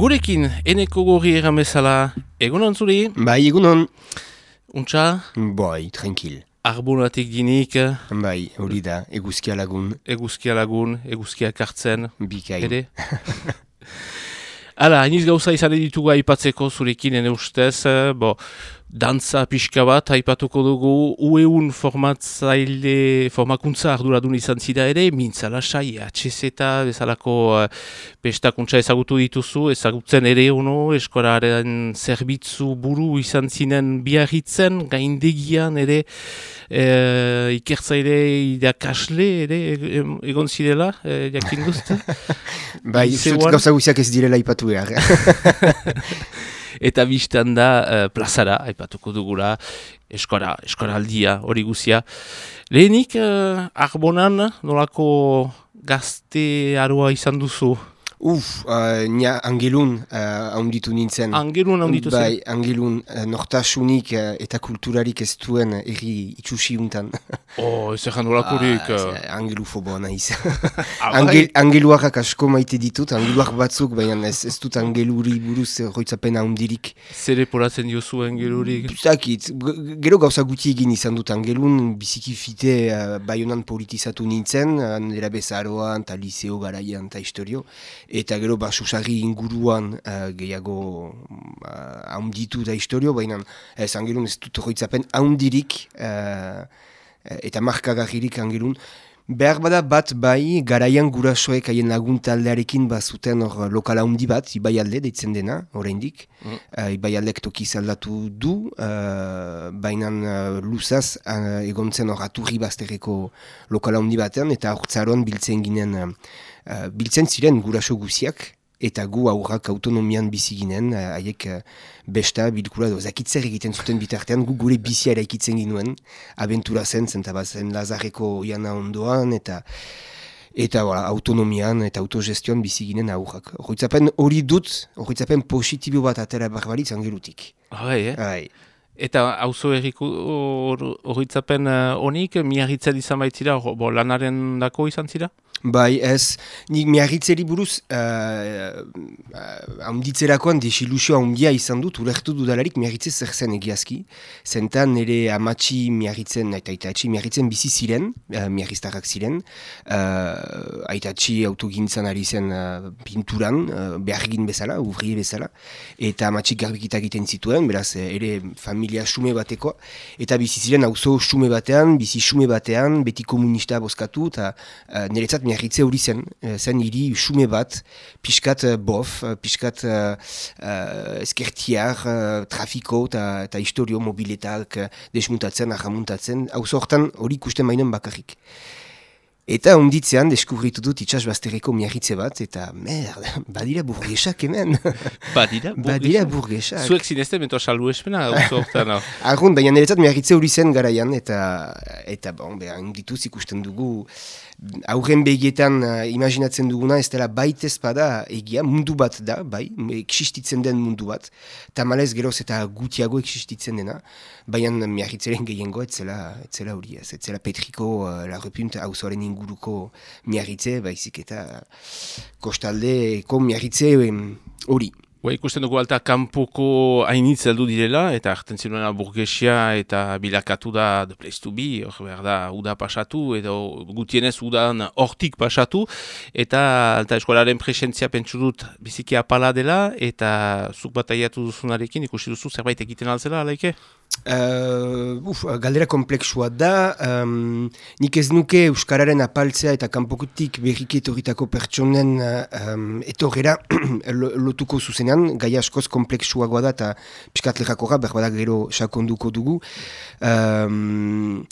Gurekin, eneko gorri egan bezala, egunon zuri? Bai, egunon. Untxa? Bai, tranquil. Arbonatik ginik? Bai, hori da, eguzkia lagun. Eguzkia lagun, eguzkia kartzen. Bikain. Ere? Hala, hainiz gauza izan ditugu aipatzeko zurekin ene ustez, eh, bo, dantza pixka bat, haipatuko dugu, ueun formatzaile, formakuntza arduradun izan zida ere, mintzala sai, atxezeta, bezalako uh, pestakuntza ezagutu dituzu, ezagutzen ere ono, eskoraren zerbitzu buru izan zinen biarritzen, gaindegian ere, uh, ikertzaile idakasle ere, egon zirela, uh, jakin guzti? bai, gauza guziak ez direla ipatu behar. eta biztan da uh, plazara, aipatuko dugula, eskora, eskoraldia hori guzia. Lehenik, uh, arbonan nolako gazte aroa izan duzu? Uf, uh, nia angelun uh, haunditu nintzen. Angelun haunditu zen? Bai, angelun uh, nortasunik uh, eta kulturarik ez duen erri itxusi untan. oh, ez egin nolakurik. Ah, angelu foboa nahiz. Ah, Angel, angeluarrak asko maite ditut, angeluak batzuk, baina ez, ez dut angeluri buruz roitzapen haundirik. Zere poratzen diozu angelurik? Zakit, gero gauza guti egin izan dut angelun, biziki fite uh, baionan politizatu nintzen, uh, nera bezaroan, eta liceo garaian, eta historio eta gero ba, susarri inguruan uh, gehiago uh, haunditu da historio, baina ez angelun ez dut horretzapen haundirik uh, eta markagarririk angelun. Behar bada bat bai, garaian gurasoek haien lagun taldearekin bazuten hor lokala handi bat, ibai alde deitzen dena, oraindik. Mm. Uh, ibai aldek toki zaldatu du, uh, baina uh, luzaz uh, egontzen hor aturri bazterreko lokala handi batean, eta hortzaroan biltzen ginen uh, biltzen ziren guraso guziak, eta gu aurrak autonomian bizi ginen, uh, haiek uh, besta, bilkura zakitzer egiten zuten bitartean, gu gure bizia eraikitzen ginuen, abentura zen, zentabazen lazareko jana ondoan, eta eta wala, autonomian eta autogestioan bizi ginen aurrak. Horritzapen hori dut, horritzapen positibo bat atera barbaritz angelutik. Hai, eh? Eta auzo erriko horritzapen honik, or, miarritzen izan baitzira, bo, lanaren dako izan zira? Bai, ez, nik miarritzeri buruz, uh, uh, haunditzerakoan desilusio haundia izan dut, ulertu dudalarik miarritze zer zen egiazki. Zentan nire amatxi miarritzen, eta aitatxi miarritzen bizi ziren, uh, miarriztarrak ziren. Uh, aitatxi autogintzan ari zen uh, pinturan, uh, behargin bezala, uvrie bezala. Eta amatxi garbikitak egiten zituen, beraz, ere familia sume bateko. Eta bizi ziren auzo sume batean, bizi sume batean, beti komunista bozkatu, eta uh, niretzat miarritze hori zen, eh, zen hiri sume bat, pixkat uh, bof, uh, pixkat uh, eskertiar, uh, trafiko eta historio mobiletak desmuntatzen, ahamuntatzen, hau zortan hori ikusten bainen bakarrik. Eta onditzean deskubritu dut itxas bazterreko miarritze bat, eta merda, badira burgesak hemen. Badira burgesak? Badira burgesak. Zuek zinezte mentoa salbu espena, oso hortan, no? Arrun, baina niretzat miarritze hori zen garaian, eta, eta bon, beha, ondituz ikusten dugu, aurren begietan uh, imaginatzen duguna ez dela baitez bada egia, mundu bat da, bai, existitzen den mundu bat, eta malez geroz eta gutiago existitzen dena, baina miarritzaren gehiengo ez zela hori ez, ez zela petriko uh, la repunt hauzoaren inguruko miarritze, baizik eta kostaldeko miarritze hori. Ba, ikusten dugu alta kanpoko hainitz heldu direla, eta hartzen zinuena burgesia eta bilakatu da the place to be, hor behar da, uda pasatu, edo gutienez udan hortik pasatu, eta alta eskolaren presentzia pentsu dut biziki apala dela, eta zuk bataiatu duzunarekin ikusi duzu zerbait egiten altzela, alaike? Uh, uf, galdera kompleksua da, um, nik ez nuke Euskararen apaltzea eta kanpokutik berriki etorritako pertsonen um, etorrera lotuko zuzenean, gai askoz kompleksuagoa da eta piskatlerako berbada gero sakonduko dugu. Um,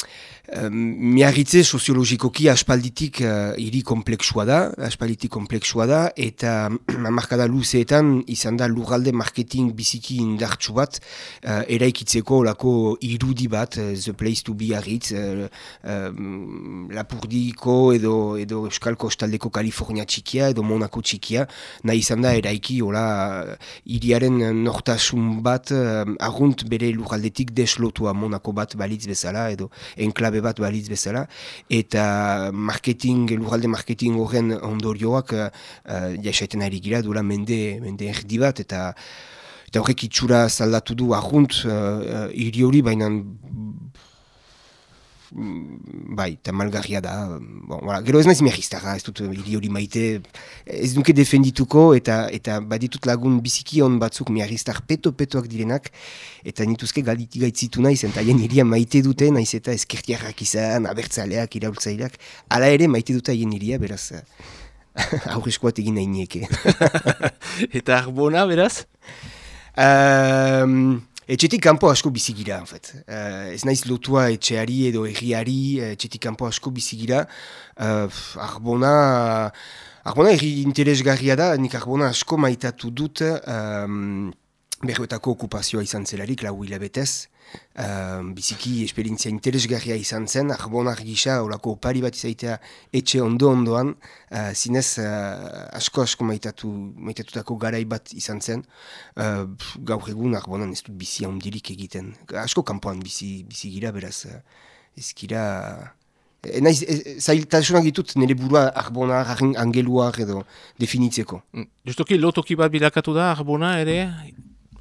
Miarritze soziologikoki aspalditik uh, iri kompleksua da, aspalditik kompleksua da, eta markada luzeetan izan da lurralde marketing biziki indartsu bat uh, eraikitzeko lako irudi bat, uh, the place to be arritz, uh, um, lapurdiko edo, edo Euskal Kostaldeko Kalifornia txikia edo Monaco txikia, nahi izan da eraiki hola iriaren nortasun bat uh, argunt bere lurraldetik deslotua Monaco bat balitz bezala edo enklabe etengabe bat balitz bezala, eta marketing, lurralde marketing horren ondorioak uh, jaisaiten ari gira duela mende, mende erdi bat, eta eta horrek itxura zaldatu du ahunt uh, iri hori, baina bai, eta malgarria da. Bon, voilà. Gero ez naiz mehiztara, ez dut hiri hori maite, ez duke defendituko, eta eta baditut lagun biziki hon batzuk mehiztar peto-petoak direnak, eta nituzke galitik gaitzitu naiz, eta haien hiria maite dute, naiz eta ezkertiarrak izan, abertzaleak, iraultzaileak, ala ere maite dute haien hiria, beraz, aurreskoat egin nahi nieke. eta arbona, beraz? Um, Etxetik kanpo asko bizigira, en fait. Uh, ez naiz lotua etxeari edo erriari, eh, etxetik kanpo asko bizigira. Uh, arbona, arbona erri interesgarria da, nik arbona asko maitatu dut um, berroetako okupazioa izan zelarik, lau hilabetez. Uh, biziki esperientzia interesgarria izan zen, arbonar gisa, olako opari bat izaitea etxe ondo-ondoan, uh, zinez uh, asko asko maitatu, maitatutako garai bat izan zen, uh, gaur egun arbonan ez dut bizi handirik egiten. Asko kanpoan bizi, bizi gira, beraz, uh, ez gira... E, naiz, e, zailtasunak ditut nire burua arbonar, angeluar edo definitzeko. Mm. Justoki lotoki bat bilakatu da arbona ere,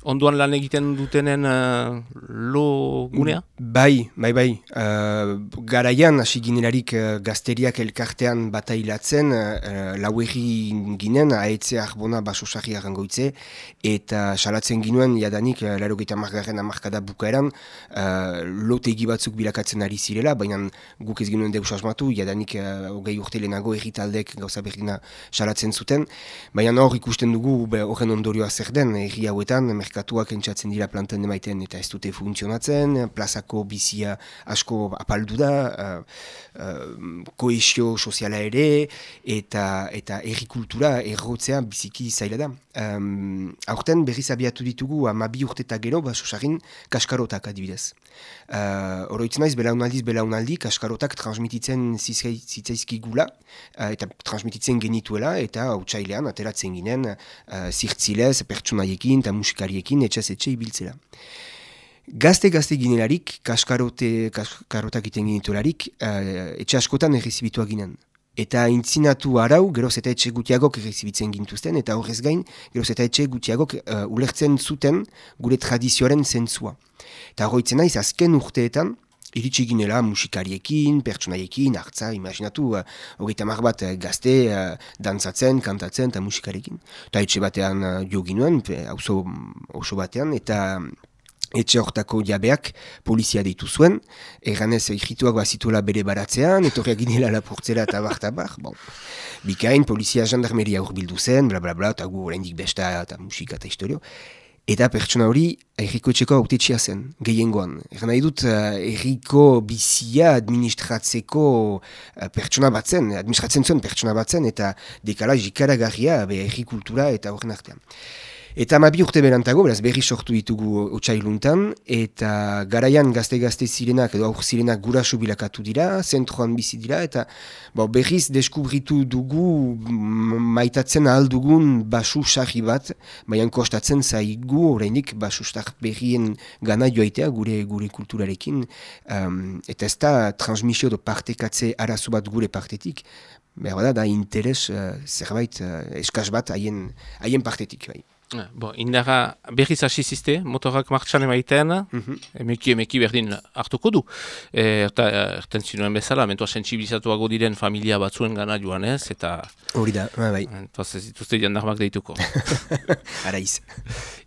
onduan lan egiten dutenen uh, lo gunea? Bai, bai, bai. Uh, garaian, hasi ginerarik uh, gazteriak elkartean batailatzen, uh, lau ginen, ahetze arbona basosarri arrangoitze, eta salatzen ginuen, jadanik, uh, laro gita margarren amarkada bukaeran, uh, lotegi batzuk bilakatzen ari zirela, baina guk ez ginuen deus asmatu, jadanik, uh, ogei urte lehenago erritaldek gauza berdina salatzen zuten, baina hor ikusten dugu, horren ondorioa zer den, erri hauetan, merkatuak entzatzen dira planten emaiten eta ez dute funtzionatzen, plazako bizia asko apaldu da, uh, uh, koesio soziala ere, eta eta errikultura errotzea biziki zaila da. Um, aurten berriz abiatu ditugu amabi urteta gero, basosarin kaskarotak adibidez. Uh, Oroitzen naiz, belaunaldiz belaunaldi, kaskarotak transmititzen zitzaizkigula, uh, eta transmititzen genituela, eta hautsailean ateratzen ginen uh, zirtzilez, pertsunaiekin eta musikariekin etxaz etxe ibiltzela. Gazte-gazte ginelarik, kaskarote, kaskarotak iten genituelarik, uh, etxe askotan errezibitua ginen. Eta intzinatu arau, geroz eta etxe gutiagok errezibitzen gintuzten, eta horrez gain, geroz eta etxe gutiagok uh, ulertzen zuten gure tradizioaren zentzua. Eta horretzen naiz, azken urteetan, iritsi ginela musikariekin, pertsonaiekin, hartza, imaginatu, uh, horreita mar bat uh, gazte, uh, dantzatzen, kantatzen eta musikarekin. Eta etxe batean uh, jo ginuen, oso batean, eta etxe hortako jabeak polizia deitu zuen, erranez egituak bazituela bere baratzean, etorriak ginela lapurtzela eta bar, eta bar, bon. Bikain, polizia jandarmeria urbildu zen, bla bla bla, eta gu horrendik besta eta musika eta historio. Eta pertsona hori erriko etxeko autetxea zen, gehiengoan. Eran nahi dut, uh, erriko bizia administratzeko uh, pertsona batzen, administratzen zuen pertsona batzen, eta dekala jikaragarria errikultura eta horren artean. Eta ma bi urte berantago, beraz berri sortu ditugu otxailuntan, eta garaian gazte-gazte zirenak edo aur zirenak gurasu bilakatu dira, zentroan bizi dira, eta bo, berriz deskubritu dugu maitatzen ahal dugun basu sarri bat, baina kostatzen zaigu horreinik basu berrien gana joaitea gure gure kulturarekin, um, eta ez da transmisio do partekatze arazu bat gure partetik, behar da, da interes uh, zerbait uh, eskaz bat haien partetik. Bai. Eh, bon, indara berriz hasi ziste, motorak martxan emaiten, mm -hmm. emeki emeki berdin hartuko du. E, erta, erten zinuen bezala, mentua sensibilizatuago diren familia batzuen gana joan ez, eta... Hori da, bai. bai. Entoaz ez dituzte jandarmak deituko. Araiz.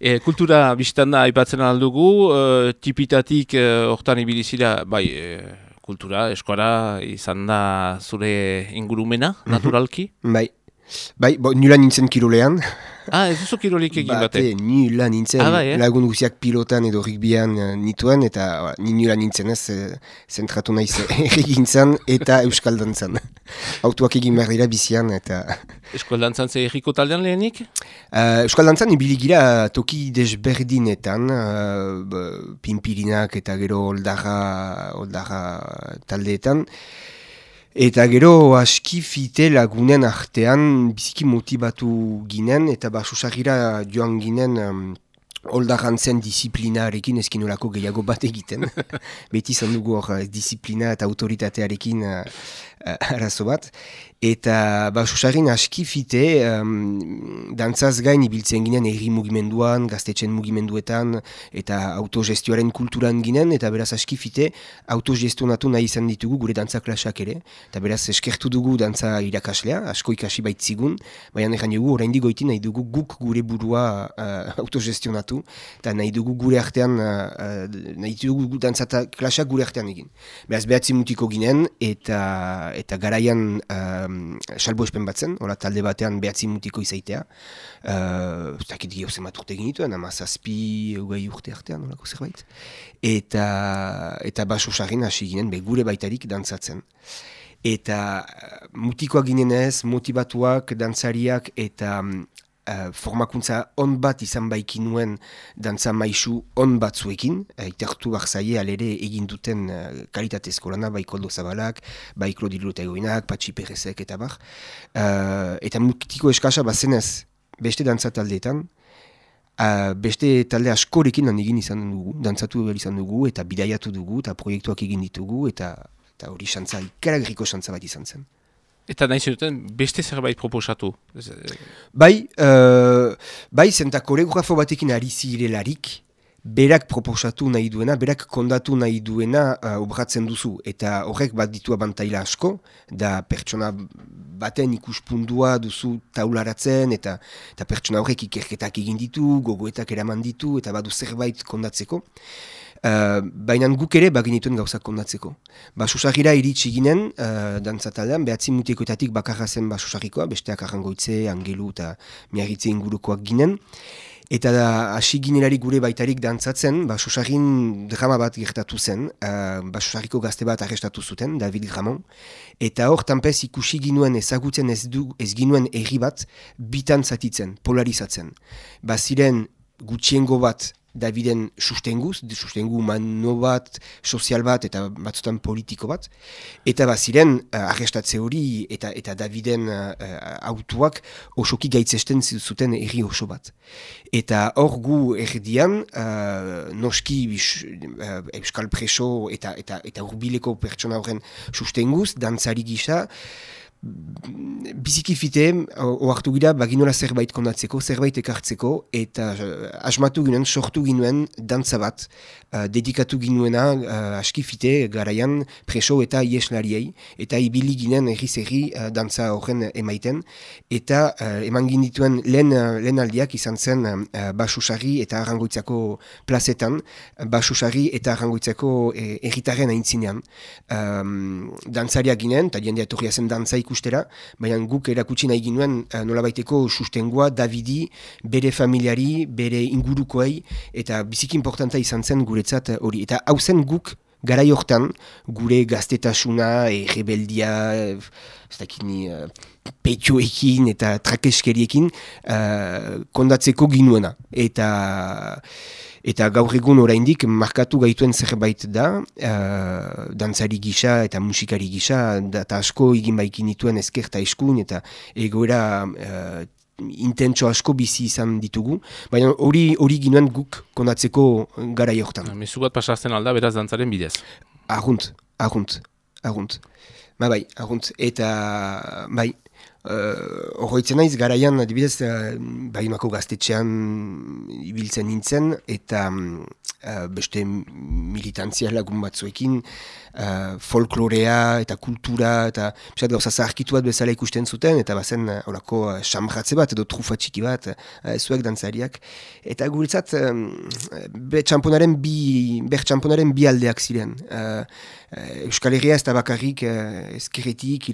E, kultura biztan da aipatzen aldugu, e, tipitatik hortan e, ibilizila, bai... E, kultura, eskora, izan da zure ingurumena, mhm. naturalki? Bai, bai, bo, nula nintzen kirolean, Ah, ez duzu kirolik egin bate? Bate, ni lan nintzen, ah, bai, eh? lagun guziak pilotan edo rikbian uh, nituen, eta uh, ni nila nintzen ez, uh, zentratu nahiz egin zan, eta euskal dantzan. Autuak egin behar dira bizian, eta... Euskal dantzan ze erriko taldean lehenik? Uh, euskal dantzan ibiligira toki desberdinetan, uh, pimpirinak eta gero oldarra, oldarra taldeetan, Eta gero aski fite lagunen artean biziki motibatu ginen eta basusagira joan ginen um, oldarrantzen disiplinarekin eskinolako gehiago bat egiten. Beti izan dugu hor disiplina eta autoritatearekin uh, arazo bat. Eta ba, susarrin aski fite, um, dantzaz gain ibiltzen ginen erri mugimenduan, gaztetxen mugimenduetan, eta autogestioaren kulturan ginen, eta beraz aski fite, autogestionatu nahi izan ditugu gure dantza klasak ere, eta beraz eskertu dugu dantza irakaslea, asko ikasi baitzigun, baina egin dugu, orain digoiti nahi dugu guk gure burua uh, autogestionatu, eta nahi dugu gure artean, uh, nahi dugu dantza klasak gure artean egin. Beraz behatzi mutiko ginen, eta, eta garaian um, salbo espen batzen, hola talde batean behatzi mutiko izaitea. Uh, Zakit gehiago zen bat urte genituen, ama zazpi ugei urte artean, holako zerbait. Eta, eta baso sarrin hasi ginen, be, gure baitarik dantzatzen. Eta uh, mutikoak ginen ez, motivatuak, dantzariak, eta uh, formakuntza on bat izan baiki nuen dantza maisu on batzuekin, uh, itertu zaie alere egin duten uh, kalitatezko lana, bai koldo zabalak, bai klodilu eta egoinak, patxi perezek eta bar. Uh, eta mutiko eskasa bazenez beste dantza taldeetan, Uh, beste talde askorekin lan egin izan dugu, dantzatu izan dugu, eta bidaiatu dugu, eta proiektuak egin ditugu, eta hori xantza, ikaragriko xantza bat izan zen. Eta nahi zenuten beste zerbait proposatu? Bai, uh, bai zenta koreografo batekin ari zirelarik, berak proposatu nahi duena, berak kondatu nahi duena uh, obratzen duzu. Eta horrek bat ditu abantaila asko, da pertsona baten ikuspundua duzu taularatzen, eta, eta pertsona horrek ikerketak egin ditu, gogoetak eraman ditu, eta badu zerbait kondatzeko. Uh, Baina guk ere baginituen gauzak kondatzeko. Basusarira iritsi ginen, uh, dantzatalean, behatzi mutikoetatik bakarra zen basusarikoa, besteak arrangoitze, angelu eta miarritze ingurukoak ginen. Eta da, hasi ginelari gure baitarik dantzatzen, basusarin drama bat gertatu zen, uh, basusariko gazte bat arrestatu zuten, David Gramon. Eta hor, tanpez ikusi ginuen ezagutzen ez, du, ez ginuen erri bat, bitan zatitzen, polarizatzen. Baziren gutxiengo bat Daviden sustenguz, sustengu mano bat, sozial bat eta batzutan politiko bat. Eta baziren, uh, arrestatze hori eta eta Daviden uh, autuak osoki gaitzesten zuten erri oso bat. Eta hor gu erdian, uh, noski uh, euskal preso eta, eta, eta urbileko pertsona horren sustenguz, dantzari gisa, biziki fite, oartu gira, baginola zerbait kondatzeko, zerbait ekartzeko, eta uh, asmatu ginen, sortu ginen dantza bat, uh, dedikatu ginuena, uh, aski fite, garaian, preso eta ieslariei, eta ibili ginen erriz erri uh, dantza horren emaiten, eta uh, eman ginituen lehen, lehen aldiak izan zen uh, basusari eta arrangoitzako plazetan, basusari eta arrangoitzako erritaren aintzinean. Um, dantzariak ginen, eta jendea torria zen dantzaik ikustera, baina guk erakutsi nahi ginuen uh, nolabaiteko sustengoa Davidi, bere familiari, bere ingurukoei, eta biziki importanta izan zen guretzat hori. Eta hau zen guk gara hortan, gure gaztetasuna, e, rebeldia, ez dakini, uh, petioekin eta trakeskeriekin uh, kondatzeko ginuena. Eta... Eta gaur egun oraindik markatu gaituen zerbait da, uh, dantzari gisa eta musikari gisa, eta asko egin baikin dituen ezkerta eskun, eta egoera uh, intentso asko bizi izan ditugu, baina hori hori ginoen guk konatzeko gara jortan. Mesu bat pasazten alda, beraz dantzaren bidez? Agunt, agunt, agunt. Ba bai, agunt, eta bai, Horroitzen uh, naiz, garaian, adibidez, uh, bainako gaztetxean ibiltzen nintzen, eta uh, beste militantzia lagun batzuekin, uh, folklorea eta kultura eta pisat gauza zaharkitu bat bezala ikusten zuten eta bazen uh, orako uh, samratze bat edo trufa txiki bat uh, zuek dantzariak. Eta guretzat um, be txamponaren bi ber txamponaren bi aldeak ziren. Uh, Euskal Herria ez da bakarrik uh, ezkerretik,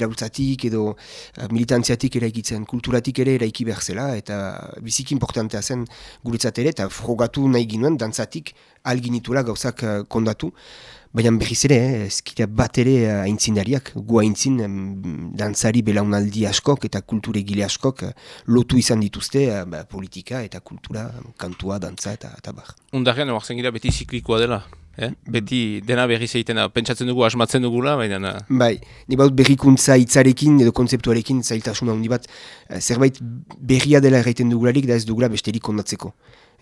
edo uh, militantziatik eraikitzen, kulturatik ere eraiki behar zela eta biziki importantea zen guretzat ere eta frogatu nahi ginuen dantzatik alginituela gauzak uh, kondatu Baina berriz ere, eh, ezkira bat ere eh, aintzindariak, gu aintzin dantzari belaunaldi askok eta kulture gile askok eh, lotu izan dituzte ba, politika eta kultura, kantua, dantza eta, eta bar. Undarrean, oartzen gira beti ziklikoa dela? Eh? Beti dena berri zeiten pentsatzen dugu, asmatzen dugula, baina... Bai, ni baut berrikuntza hitzarekin edo kontzeptuarekin zailtasuna handi bat, eh, zerbait berria dela erraiten dugularik da ez dugula besterik kondatzeko.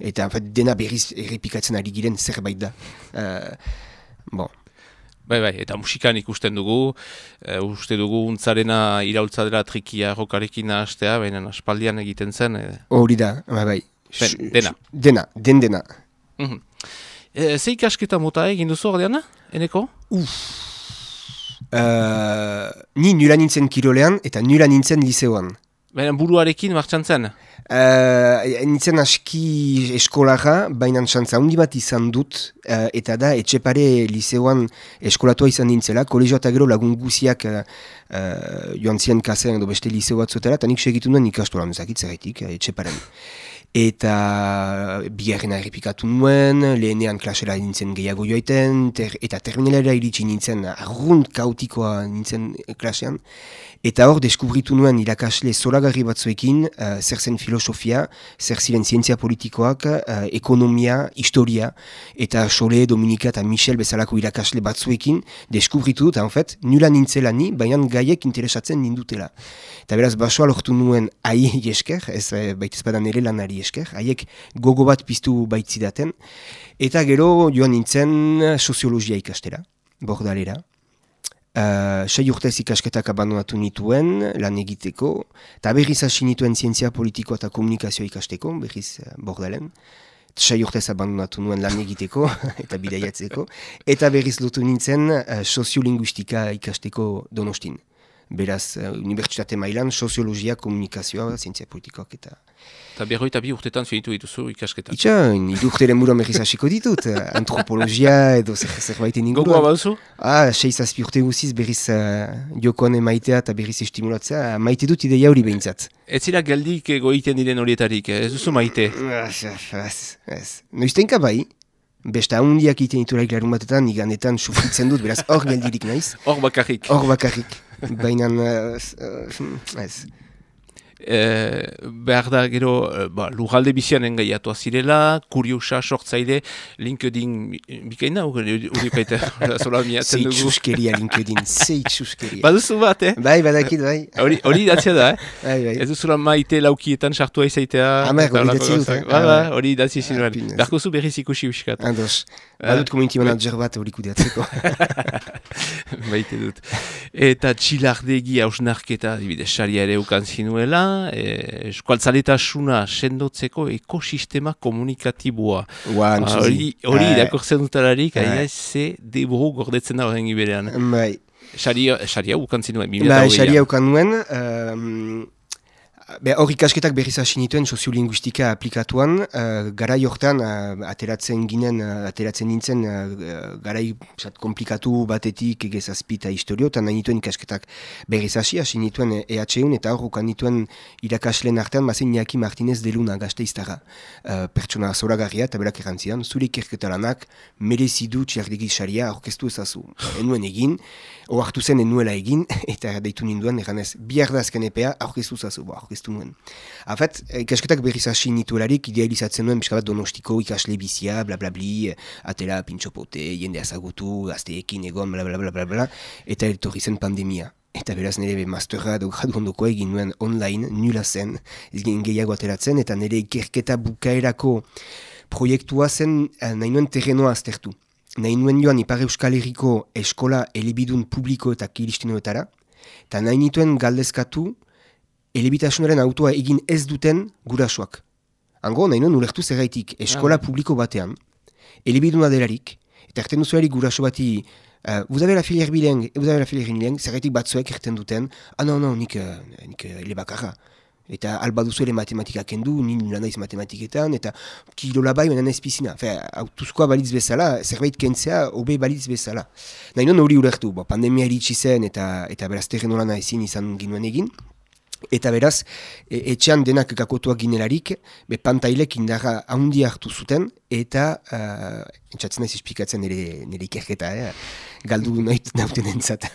Eta en dena berriz errepikatzen ari giren zerbait da. Uh, bon. Bai, bai, eta musikan ikusten dugu, uh, uste dugu untzarena iraultza dela trikia rokarekin nahastea, baina aspaldian egiten zen. Hori da, bai, bai. dena. Dena, den dena. Mm E, Zeik asketa mota egin duzu ordean, eneko? Uff. Uh, ni nula nintzen kirolean eta nula nintzen liseoan. Baina buruarekin martxan zen? Uh, nintzen aski eskolara, baina xantza handi bat izan dut, uh, eta da etxepare liseoan eskolatua izan nintzela, kolegioa eta gero lagun guziak uh, joan ziren kasean edo beste liseo bat zutela, eta nik segitu nuen ikastoran ezagitzeretik, etxeparen. Eta bigarrena errepikatu nuen, lehenean klasera nintzen gehiago joaiten, ter, eta terminalera iritsi nintzen, arrunt kautikoa nintzen klasean, eta hor deskubritu nuen irakasle zoragarri batzuekin, uh, zer zen filosofia, zer ziren zientzia politikoak, uh, ekonomia, historia, eta Sole, Dominika eta Michel bezalako irakasle batzuekin, deskubritu dut, en fait, nula nintzela ni, baina gaiek interesatzen nindutela. Eta beraz, basoa lortu nuen ahi esker, ez eh, baita ezpadan ere lanari esker, haiek gogo bat piztu baitzidaten, eta gero joan nintzen soziologia ikastera, bordalera. Uh, sei urtez ikasketak abandonatu nituen, lan egiteko, eta berriz hasi nituen zientzia politiko eta komunikazio ikasteko, berriz uh, bordalen. Sei urtez abandonatu nuen lan egiteko eta bidaiatzeko, eta berriz lotu nintzen uh, soziolinguistika ikasteko donostin beraz, uh, unibertsitate mailan, soziologia, komunikazioa, zientzia politikoak eta... Eta berroi eta bi urtetan finitu dituzu ikasketak. Itxa, nidu urteren mura merriz hasiko ditut, eh, antropologia edo zer, zerbait egin Gogoa bauzu? Ah, seiz azpi urte guziz berriz uh, jokoan emaitea eta berriz estimulatzea, maite dut ideia hori behintzat. Ez zira geldik goiten diren horietarik, ez duzu maite? Ez, ez. Noiztenka bai, Besta hundiak iten ituraik larun batetan, iganetan sufritzen dut, beraz hor geldirik naiz. Hor bakarrik. Hor bakarrik. Baina, uh, ez. E, behar da gero e, ba, lujalde bizian engaiatu azirela, kuriosa sortzaile LinkedIn bikaina hori kaita zola miatzen dugu. Zeitsuskeria LinkedIn, zeitsuskeria. Baduzu bat, eh? Bai, badakit, bai. Hori, hori datzia da, eh? Bai, bai. Ez duzula maite laukietan sartu aizaitea. Amer, hori datzia dut, eh? Ba, ba, hori datzia zinuen. Beharko zu berriz ikusi uskat. Andos, badut community manager bat hori kudeatzeko. Baite dut. Eta txilardegi hausnarketa, dibide, saria ere ukan zinuela, e, eskualtzaletasuna sendotzeko ekosistema komunikatiboa. Hori hori uh, irakortzen dutalarik, uh, aia ze deburu gordetzen da horren giberean. Bai. Saria ukantzen nuen, 2008 Bai, saria ukan nuen, um, Hor ikasketak berriz hasi nituen soziolinguistika aplikatuan, uh, garai hortan uh, ateratzen ginen, uh, ateratzen nintzen uh, garai sat, komplikatu batetik egezazpita historio, eta nahi nituen ikasketak berriz hasi, hasi nituen EHUn, eta hor ukan nituen irakasleen artean, mazen Iñaki Martinez deluna gazte. Uh, pertsona zoragarria eta berak erantzian, zure ikerketalanak merezidu txardegi saria orkestu ezazu. Enuen egin, oartu zen enuela egin, eta deitu ninduan, eganez, bihar da azken epea, aurkeztu zazu, bo, aurkeztu nuen. Afet, ikasketak berriz hasi nitularik, idealizatzen nuen, biskabat donostiko ikasle bizia, bla bla bli, atela pintxopote, jende azagutu, gazteekin egon, bla bla bla bla bla, eta etorri zen pandemia. Eta beraz nire masterra edo gradu ondoko egin nuen online, nula zen, ez gehiago ateratzen, eta nire ikerketa bukaerako proiektua zen, eh, nahi nuen terrenoa aztertu nahi nuen joan Ipar Euskal Herriko eskola elebidun publiko eta kiristinoetara, eta nahi nituen galdezkatu elebitasunaren autoa egin ez duten gurasoak. Hango, nahi nuen ulertu zerraitik eskola publiko batean, elebiduna delarik, eta erten duzuari guraso bati, uh, vous avez la filière bilingue, vous avez la filière bilingue, zerraitik batzuek erten duten, ah non, non, nik, uh, nik uh, elebakarra. Eta alba duzu ere matematikak endu, nien naiz matematiketan, eta kilola bai baina ez pizina. Fe, autuzkoa balitz bezala, zerbait kentzea, obe balitz bezala. Nahi non hori ulertu, bo, pandemia eritsi zen, eta, eta beraz terren olana ezin izan ginuen egin. Eta beraz, e, etxean denak gakotuak ginelarik, be pantailek indarra handi hartu zuten, eta uh, entzatzen ez esplikatzen nire, nire ikerketa, eh? galdu nahi nauten entzat.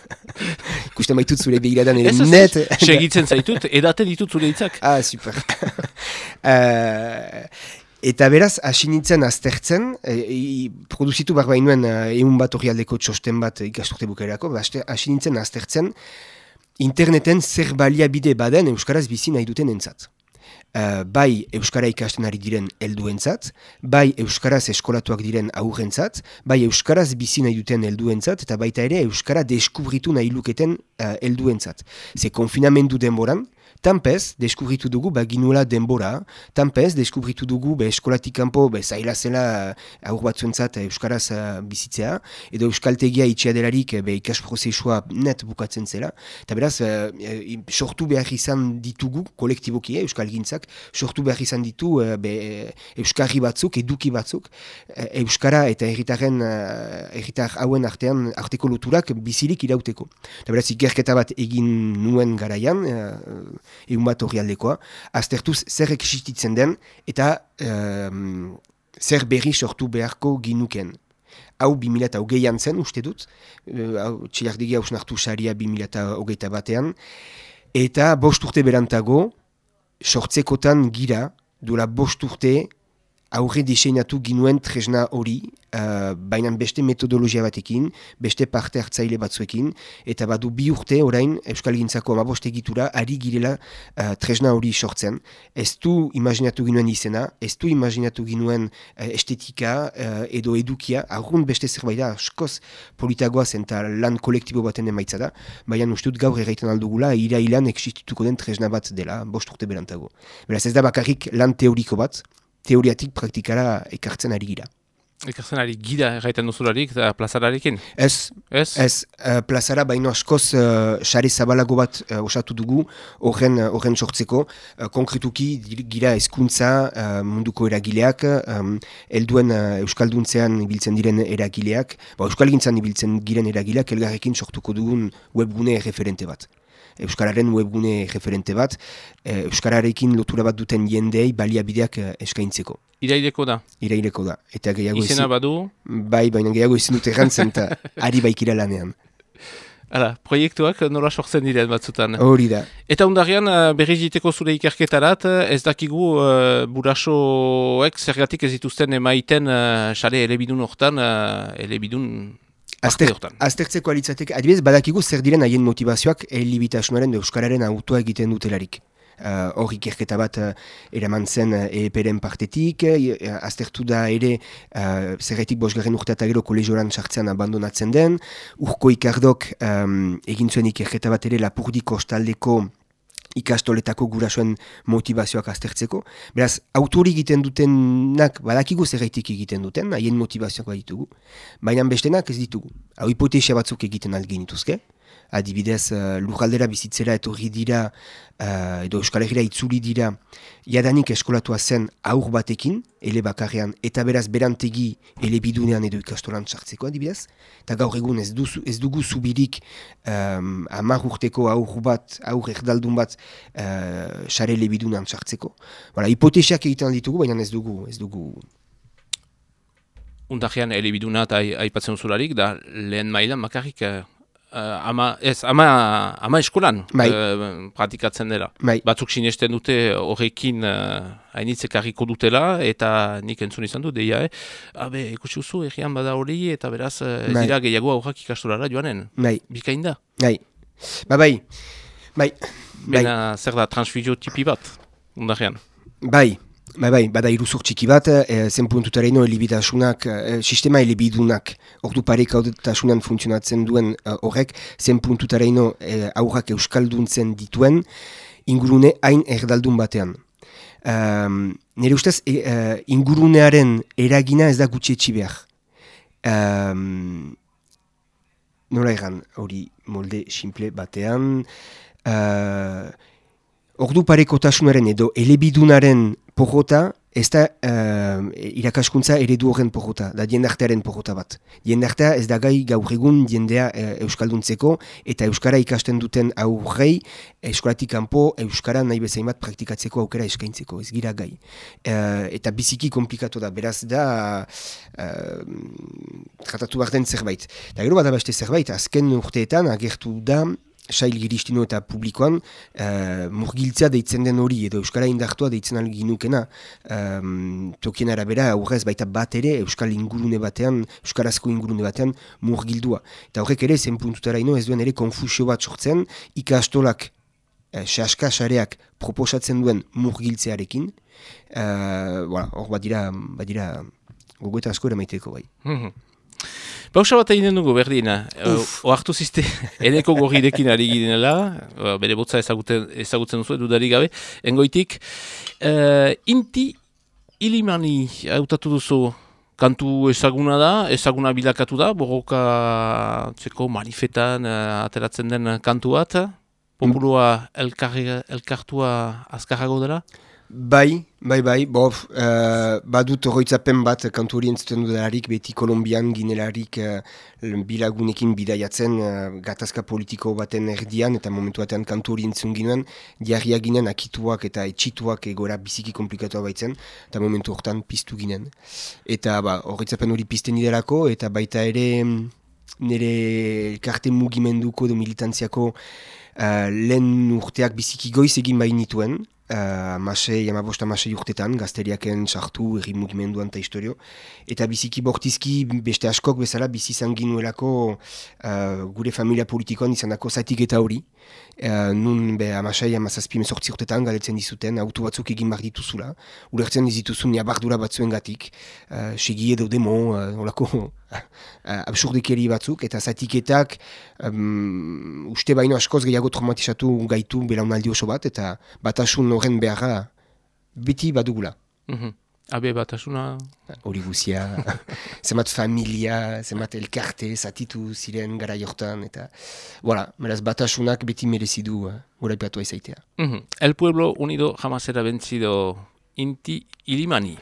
Kusten maitut zure behiradan ere net. Segitzen zaitut, edate ditut zure itzak. Ah, super. uh, Eta beraz, hasi nintzen aztertzen, e, e, produzitu behar behinuen egun bat aldeko txosten bat ikasturte bukaerako, ba, hasi nintzen aztertzen interneten zer baliabide baden Euskaraz bizi nahi duten entzat. Uh, bai Euskara ikasten ari diren helduentzat, bai Euskaraz eskolatuak diren aurrentzat, bai Euskaraz bizi nahi duten helduentzat, eta baita ere Euskara deskubritu nahi luketen uh, helduentzat. Ze konfinamendu denboran, Tampez, deskubritu dugu, ba, ginuela denbora, tampez, deskubritu dugu, be, eskolatik kanpo, be, zaila zela eh, aur batzuentzat eh, Euskaraz uh, bizitzea, edo Euskaltegia itxea delarik, be, ikas prozesua net bukatzen zela, eta beraz, uh, sortu behar izan ditugu, kolektiboki, eh, Euskal Gintzak, sortu behar izan ditu, uh, be, Euskarri batzuk, eduki batzuk, Euskara eta erritaren, uh, erritar hauen artean, arteko loturak bizirik irauteko. Eta beraz, ikerketa bat egin nuen garaian, egun bat hori aldekoa, aztertuz zer existitzen den eta um, zer berri sortu beharko ginuken. Hau 2008an zen, uste dut, uh, txilardegi hausnartu saria 2008 batean, eta bost urte berantago, sortzekotan gira, duela bost urte, aurre diseinatu ginuen tresna hori, uh, baina beste metodologia batekin, beste parte hartzaile batzuekin, eta badu bi urte orain Euskal Gintzako amaboste egitura ari girela uh, tresna hori sortzen. Ez du imaginatu ginuen izena, ez du imaginatu ginuen uh, estetika uh, edo edukia, aurrun beste zerbait da, askoz politagoa zen eta lan kolektibo baten emaitza da, baina ustut gaur erraiten aldugula, irailan existituko den tresna bat dela, bost urte berantago. Beraz ez da bakarrik lan teoriko bat, teoriatik praktikara ekartzen ari gira. Ekartzen ari gira erraiten duzularik eta plazararekin? Ez, ez, ez uh, plazara baino askoz uh, sare zabalago bat uh, osatu dugu horren uh, sortzeko. Uh, konkretuki gira eskuntza uh, munduko eragileak, um, elduen uh, Euskalduntzean ibiltzen diren eragileak, ba, Euskal Gintzan ibiltzen diren eragileak elgarrekin sortuko dugun webgune referente bat. Euskararen webgune referente bat, e, Euskararekin lotura bat duten jendei baliabideak e, eskaintzeko. Iraileko da? Iraileko da. Eta gehiago Izena badu? Bai, baina gehiago izin dute gantzen eta ari baikira lanean. Hala, proiektuak nola sortzen diren batzutan. Hori da. Eta undarrian, e, berri jiteko zure ikerketarat, ez dakigu uh, burasoek zergatik ez dituzten emaiten sare uh, elebidun hortan, uh, elebidun Azter, aztertzeko alitzatek, adibidez, badakigu zer diren haien motivazioak elibitasunaren Euskararen autua egiten dutelarik. Uh, hor ikerketa bat uh, eraman zen uh, EPR-en partetik, uh, aztertu da ere uh, zerretik bosgarren urte eta gero kolegioran sartzean abandonatzen den, urko ikardok um, egin zuen ikerketa bat ere lapurdiko ostaldeko ikastoletako gurasoen motivazioak aztertzeko. Beraz, autori egiten dutenak badakigu zerreitik egiten duten, haien motivazioak baditugu, baina bestenak ez ditugu. Hau hipotesia batzuk egiten algin dituzke, adibidez uh, lujaldera bizitzera etorri dira uh, edo Euskal Herria itzuli dira jadanik eskolatua zen aur batekin, ele bakarrean, eta beraz berantegi ele bidunean edo ikastolan sartzeko adibidez, eta gaur egun ez, duzu, ez dugu zubirik um, amar urteko aur bat, aur erdaldun bat uh, xare ele bidunean sartzeko. Bara, hipotesiak egiten ditugu, baina ez dugu, ez dugu Undajean elebiduna eta aipatzen zularik, da lehen mailan makarrik Uh, ama, ez, ama, ama eskolan bai. uh, pratikatzen dela. Bai. Batzuk sinesten dute horrekin uh, hainitzek harriko dutela, eta nik entzun izan du, deia, eh? Habe, ikusi uzu, egian bada hori, eta beraz, ez bai. dira gehiago aurrak ikastorara joanen. Bai. Bikain da. Bai. Ba, bai. Bai. Bena, bai. zer da, transfizio tipi bat, undarrean. Bai. Bai, bai, bada iruzur txiki bat, e, zen puntutaraino elibitasunak, e, sistema elibidunak, ordu parek funtzionatzen duen e, horrek, zen puntutaraino e, aurrak euskalduntzen dituen, ingurune hain erdaldun batean. Um, nire ustez, e, ingurunearen eragina ez da gutxi etxi behar. Um, nola egan, hori molde simple batean, uh, ordu pareko tasunaren edo elebidunaren porrota, ez da uh, irakaskuntza eredu horren porrota, da jendartearen porrota bat. Jendartea ez da gai gaur egun jendea uh, euskalduntzeko, eta euskara ikasten duten aurrei, eskolatik kanpo euskara nahi bezain bat praktikatzeko aukera eskaintzeko, ez gira gai. Uh, eta biziki komplikatu da, beraz da uh, tratatu behar den zerbait. Eta gero bada beste zerbait, azken urteetan agertu da sail giristino eta publikoan, uh, murgiltzea deitzen den hori, edo Euskara indartua deitzen alginukena, um, tokien arabera, aurrez baita bat ere, Euskal ingurune batean, Euskarazko ingurune batean, murgildua. Eta horrek ere, zen puntutara ino, ez duen ere konfusio bat sortzen, ikastolak, uh, sareak proposatzen duen murgiltzearekin, uh, voilà, hor bat dira, bat dira, gogoeta asko ere maiteko bai. Mhm. Pausa bat egin dugu berdina, oartu ziste, eneko gorrirekin ari ginela, bere botza ezagutzen, ezagutzen duzu, dudari gabe, engoitik, uh, inti ilimani hautatu duzu kantu ezaguna da, ezaguna bilakatu da, borroka txeko manifetan uh, ateratzen den kantu bat, populua elkartua azkarrago dela? Bai, bai, bai, bof, uh, badut horretzapen bat kantu hori entzuten dudalarik beti Kolombian ginelarik uh, bilagunekin bidaiatzen uh, gatazka politiko baten erdian eta momentu batean kantu entzun ginen diarria ginen akituak eta etxituak egora biziki komplikatu baitzen eta momentu horretan piztu ginen. Eta ba, horretzapen hori pizten idelako eta baita ere nire karte mugimenduko edo militantziako uh, lehen urteak biziki goiz egin bain nituen, uh, masei, amabosta masei urtetan, gazteriaken sartu erri mugimenduan eta historio. Eta biziki bortizki beste askok bezala bizi izan ginuelako uh, gure familia politikoan izanako zatik eta hori. Uh, nun be amasei amazazpi mesortzi urtetan galetzen dizuten, autu batzuk egin bar dituzula. Ulertzen dizituzun jabardura batzuen gatik, uh, segi edo demo, uh, olako absurdikeri batzuk, eta zatiketak um, uste baino askoz gehiago traumatizatu gaitu belaunaldi oso bat, eta batasun horren beharra beti badugula. Mm -hmm. Abe batasuna? Hori guzia, zemat familia, zemat elkarte, zatitu ziren gara jortan, eta voilà, meraz batasunak beti merezidu uh, gura ipatu ezaitea. Mm -hmm. El Pueblo Unido jamás era vencido inti ilimani.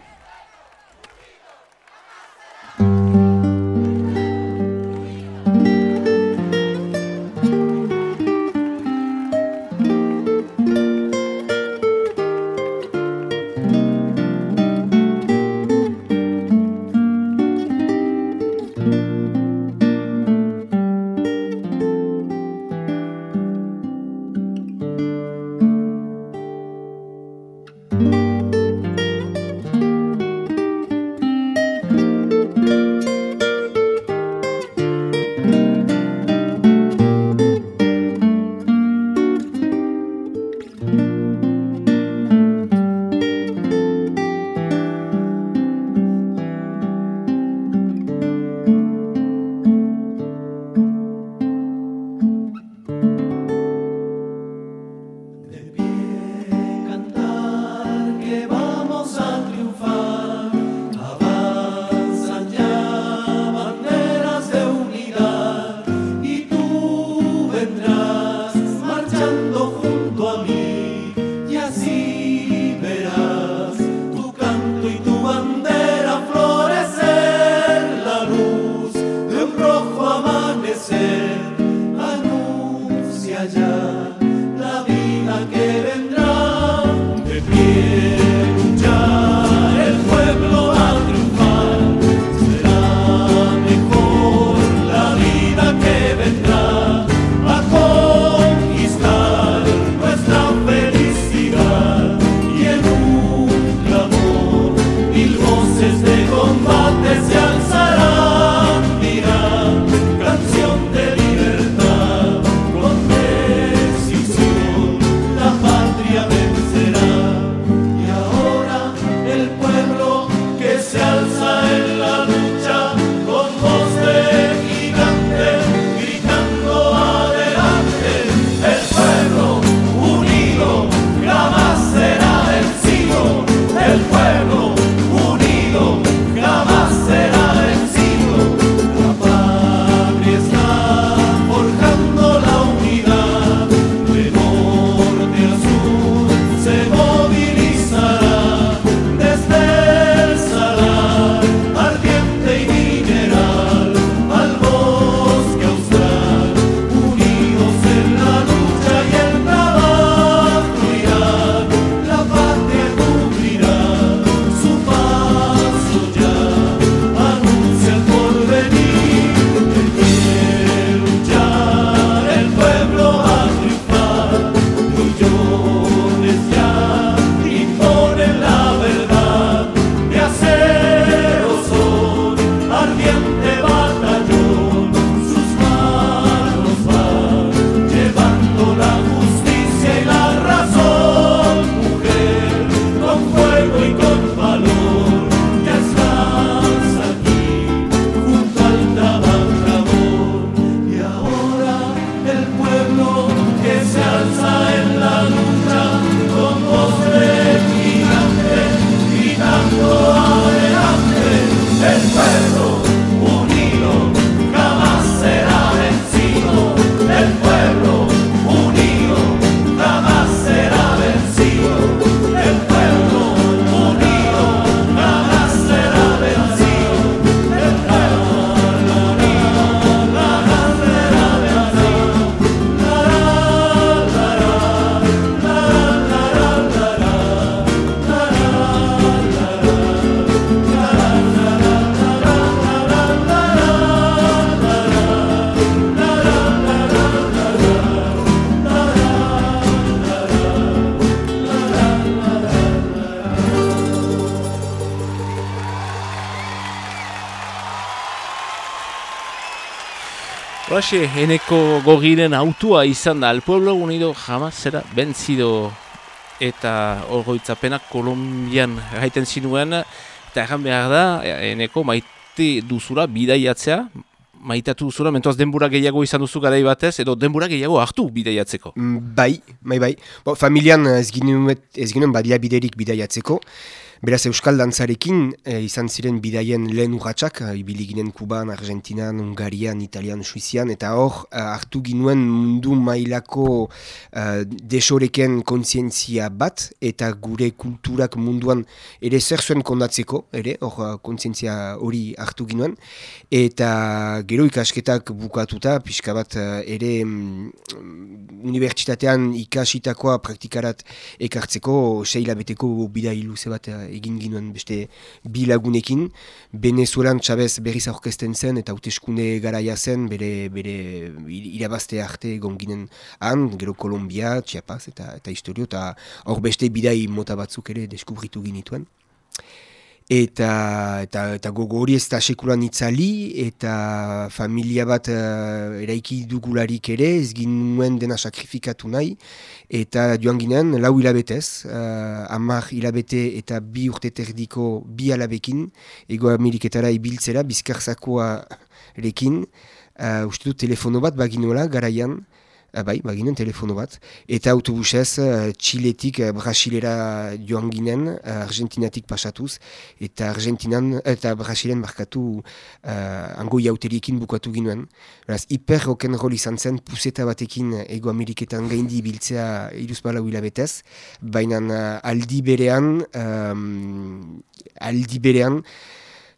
Horaxe, eneko gorriren autua izan da, El Pueblo Unido jamás zera benzido eta horroitzapenak Kolombian gaiten zinuen, eta erran behar da, eneko maite duzura bidaiatzea, maitatu duzura, mentuaz denbura gehiago izan duzu garai batez, edo denbura gehiago hartu bidaiatzeko. Mm, bai, bai, bai. Bo, familian ez ginen badia biderik bidaiatzeko, Beraz, Euskal Dantzarekin e, izan ziren bidaien lehen urratxak, e, ibili ginen Kuban, Argentinan, Hungarian, Italian, Suizian, eta hor e, hartu ginuen mundu mailako e, desoreken kontzientzia bat, eta gure kulturak munduan ere zer zuen kondatzeko, ere, hor kontzientzia hori hartu ginuen, eta gero ikasketak bukatuta, pixka bat ere mm, unibertsitatean ikasitakoa praktikarat ekartzeko, seila beteko bidai luze bat egin ginuen beste bi lagunekin. Venezuelan Chavez berriz aurkezten zen eta hauteskunde garaia zen bere, bere irabazte arte egon ginen han, gero Kolombia, Chiapas eta, eta historio, eta hor beste bidai mota batzuk ere deskubritu ginituen. Eta, eta, eta gogo hori ez da sekulan itzali, eta familia bat uh, eraiki dugularik ere, ez ginuen dena sakrifikatu nahi, eta joan ginen, lau hilabetez, uh, amar hilabete eta bi urte terdiko bi alabekin, ego ameriketara ibiltzera, bizkarzakoa rekin, uh, uste du telefono bat baginola garaian, bai, baginen telefono bat. Eta autobusez, uh, Txiletik, uh, Brasilera joan ginen, uh, Argentinatik pasatuz. Eta Argentinan, eta Brasilen markatu uh, ango jauteriekin bukatu ginen. Beraz, hiper rock'n'roll izan zen, puseta batekin ego Ameriketan gaindi biltzea iruzbala huila betez. Baina uh, aldi berean, um, aldi berean,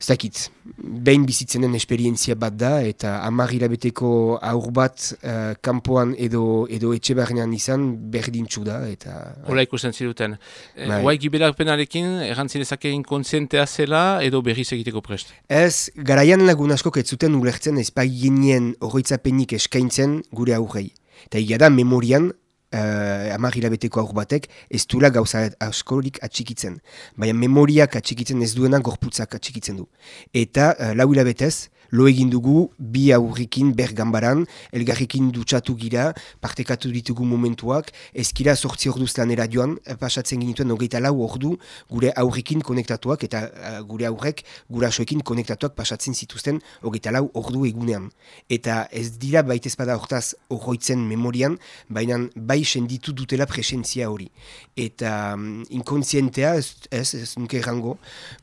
Zakit, behin bizitzenen esperientzia bat da, eta amar hilabeteko aur bat uh, kanpoan edo, edo etxe barnean izan berdintxu da. Eta, Hola ikusten ziruten. E, bai. giberak penarekin, errantzinezake inkontzientea zela edo berriz egiteko prest? Ez, garaian lagun asko ketzuten ulertzen ez genien horretzapenik eskaintzen gure aurrei. Eta da memorian, uh, amar hilabeteko aur batek, ez duela gauza askorik atxikitzen. Baina memoriak atxikitzen ez duena gorputzak atxikitzen du. Eta uh, lau hilabetez, lo egin dugu bi aurrikin ber gambaran, elgarrikin dutxatu gira, partekatu ditugu momentuak, ezkira sortzi orduz lanera joan, pasatzen ginituen hogeita lau ordu gure aurrikin konektatuak eta uh, gure aurrek gurasoekin konektatuak pasatzen zituzten hogeita lau ordu egunean. Eta ez dira baitez bada hortaz horroitzen memorian, baina bai senditu dutela presentzia hori. Eta um, inkontzientea, ez, ez, ez nuke errango,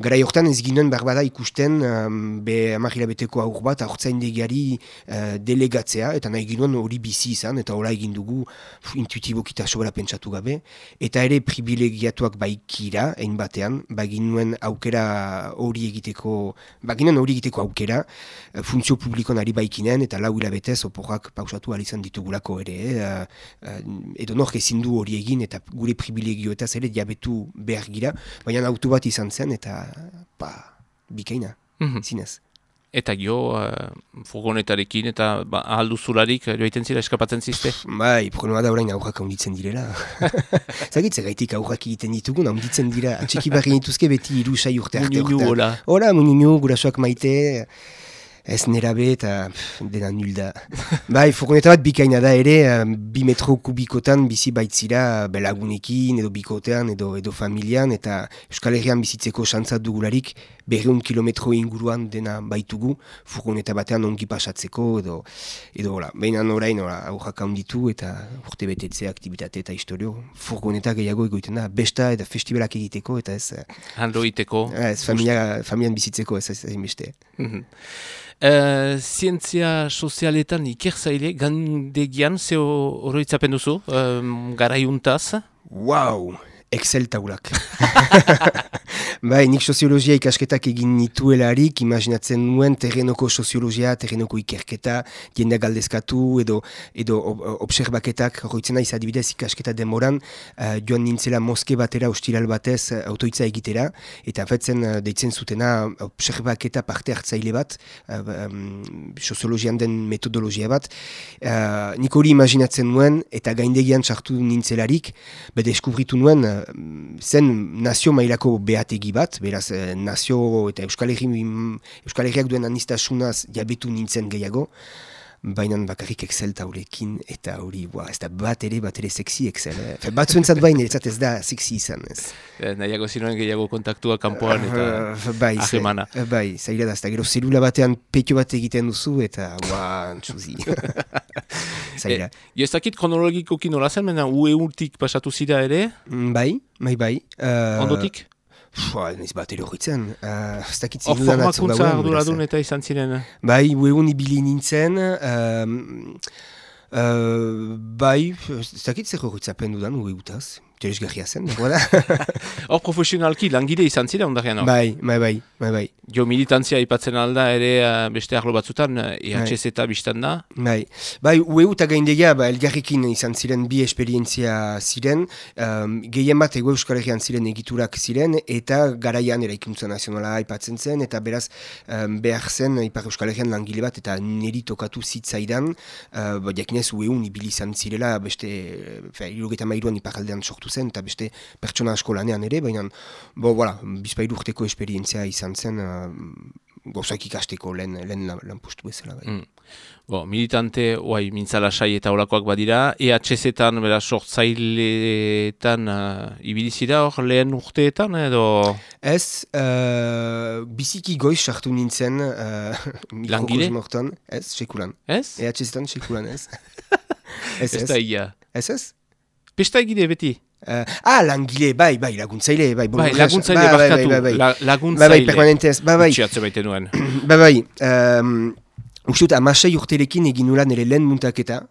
gara hortan ez ginen barbada ikusten um, be amahila beteko aur bat aurtzaindegiari uh, delegatzea, eta nahi ginoen hori bizi izan, eta hola egin dugu intuitibokita sobera pentsatu gabe, eta ere privilegiatuak baikira, egin batean, baginuen aukera hori egiteko, baginuen hori egiteko aukera, uh, funtzio publikoan ari baikinen, eta lau hilabetez oporrak pausatu alizan ditugulako ere, eh? uh, edo nork ezin du hori egin, eta gure privilegio eta zere diabetu behar gira, baina autu bat izan zen, eta pa, bikaina, mm zinez. Eta jo, uh, furgonetarekin eta ba, ahaldu zularik joaiten zira eskapatzen ziste? Bai, problema da orain aurrak handitzen direla. Zagitze gaitik aurrak egiten ditugun, handitzen dira. Atxiki barri nituzke beti irusai urte arte. Muninu, hola. Hola, muninu, gurasoak maite ez nerabe eta dena nul da. bai, furgoneta bat bikaina da ere, bi metro kubikotan bizi baitzira belagunekin edo bikotean edo edo familian eta Euskal Herrian bizitzeko xantzat dugularik berreun kilometro inguruan dena baitugu furgoneta batean ongi pasatzeko edo edo hola, behinan orain aurrak handitu eta urte betetze aktivitate eta historio furgoneta gehiago egoiten da, besta eta festivalak egiteko eta ez... Hando egiteko. Ez, familia, familian bizitzeko ez ez ez Mm Uh, zientzia sozialetan ikerzaile gandegian ze horoitzapen duzu, um, garaiuntaz? Wow, Excel taulak. bai, nik soziologia ikasketak egin nituelarik, imaginatzen nuen terrenoko soziologia, terrenoko ikerketa, jende galdezkatu edo edo obserbaketak, horretzen naiz adibidez ikasketa demoran, uh, joan nintzela moske batera, ostilal batez, uh, autoitza egitera, eta fetzen uh, deitzen zutena observaketa parte hartzaile bat, uh, um, soziologian den metodologia bat, uh, nik hori imaginatzen nuen, eta gaindegian sartu nintzelarik, bede eskubritu nuen, zen nazio mailako behategi bat, beraz eh, nazio eta Euskal, Herri, Euskal Herriak duen anistasunaz jabetu nintzen gehiago, baina bakarrik Excel taulekin, eta hori, ez da bat ere, bat ere sexy Excel. Eh? Bat zuentzat baina, ez da sexy izan, ez. Eh, nahiago zinuen gehiago kontaktua kanpoan eta uh, bai, ahemana. Bai, zaila da, ez da, gero zelula batean petio bat egiten duzu, eta, ua, txuzi. zaila. E, ez dakit kronologikoki nola zen, mena ue urtik pasatu zira ere? Mm, bai, bai, bai. Uh, Ondotik? Fua, niz bat ere horretzen. Uh, Hor formakuntza arduradun eta izan ziren? Bai, uegun ibili nintzen. Uh, uh, bai, ez dakit zer horretzapen dudan, ue utaz. Teresgarria zen, da. Hor profesionalki langide izan zira ondarean hor? Bai, bai, bai, bai, bai. Jo militantzia ipatzen alda ere uh, beste arlo batzutan, EHZ eta bai. biztan da? Bai, bai, ueu eta gaindegia, ba, elgarrikin izan ziren bi esperientzia ziren, um, gehien bat ego euskal herrian ziren egiturak ziren, eta garaian eraikuntza nazionala ipatzen zen, eta beraz um, behar zen ipar euskal herrian langile bat, eta niri tokatu zitzaidan, uh, ba, jakinez ueun ibili izan zirela, beste, fe, irugeta mairuan iparaldean sortu zen, eta beste pertsona asko lanean ere, baina, bo, voilà, bizpailu urteko esperientzia izan zen, uh, gozak ikasteko lehen, lehen lan, postu bezala. Bai. Mm. Bo, militante, oai, mintzala sai eta olakoak badira, EHZ-etan, bera, sortzaileetan uh, ibilizira hor lehen urteetan, edo? Ez, uh, biziki goiz sartu nintzen, uh, Langile? Ez, sekulan. Ez? EHZ-etan sekulan, ez. ez, ez. Ez da ia. Ez, ez? Pesta egide beti? Uh, ah, langile, bai, bai, laguntzaile, bai, bai, laguntzaile bai, barkatu, bai, bai, bai. laguntzaile. Bai, bai, permanentez, bai, bai. Utsi baite nuen. bai, bai, um, uste amasei urterekin egin nula nire lehen muntaketa,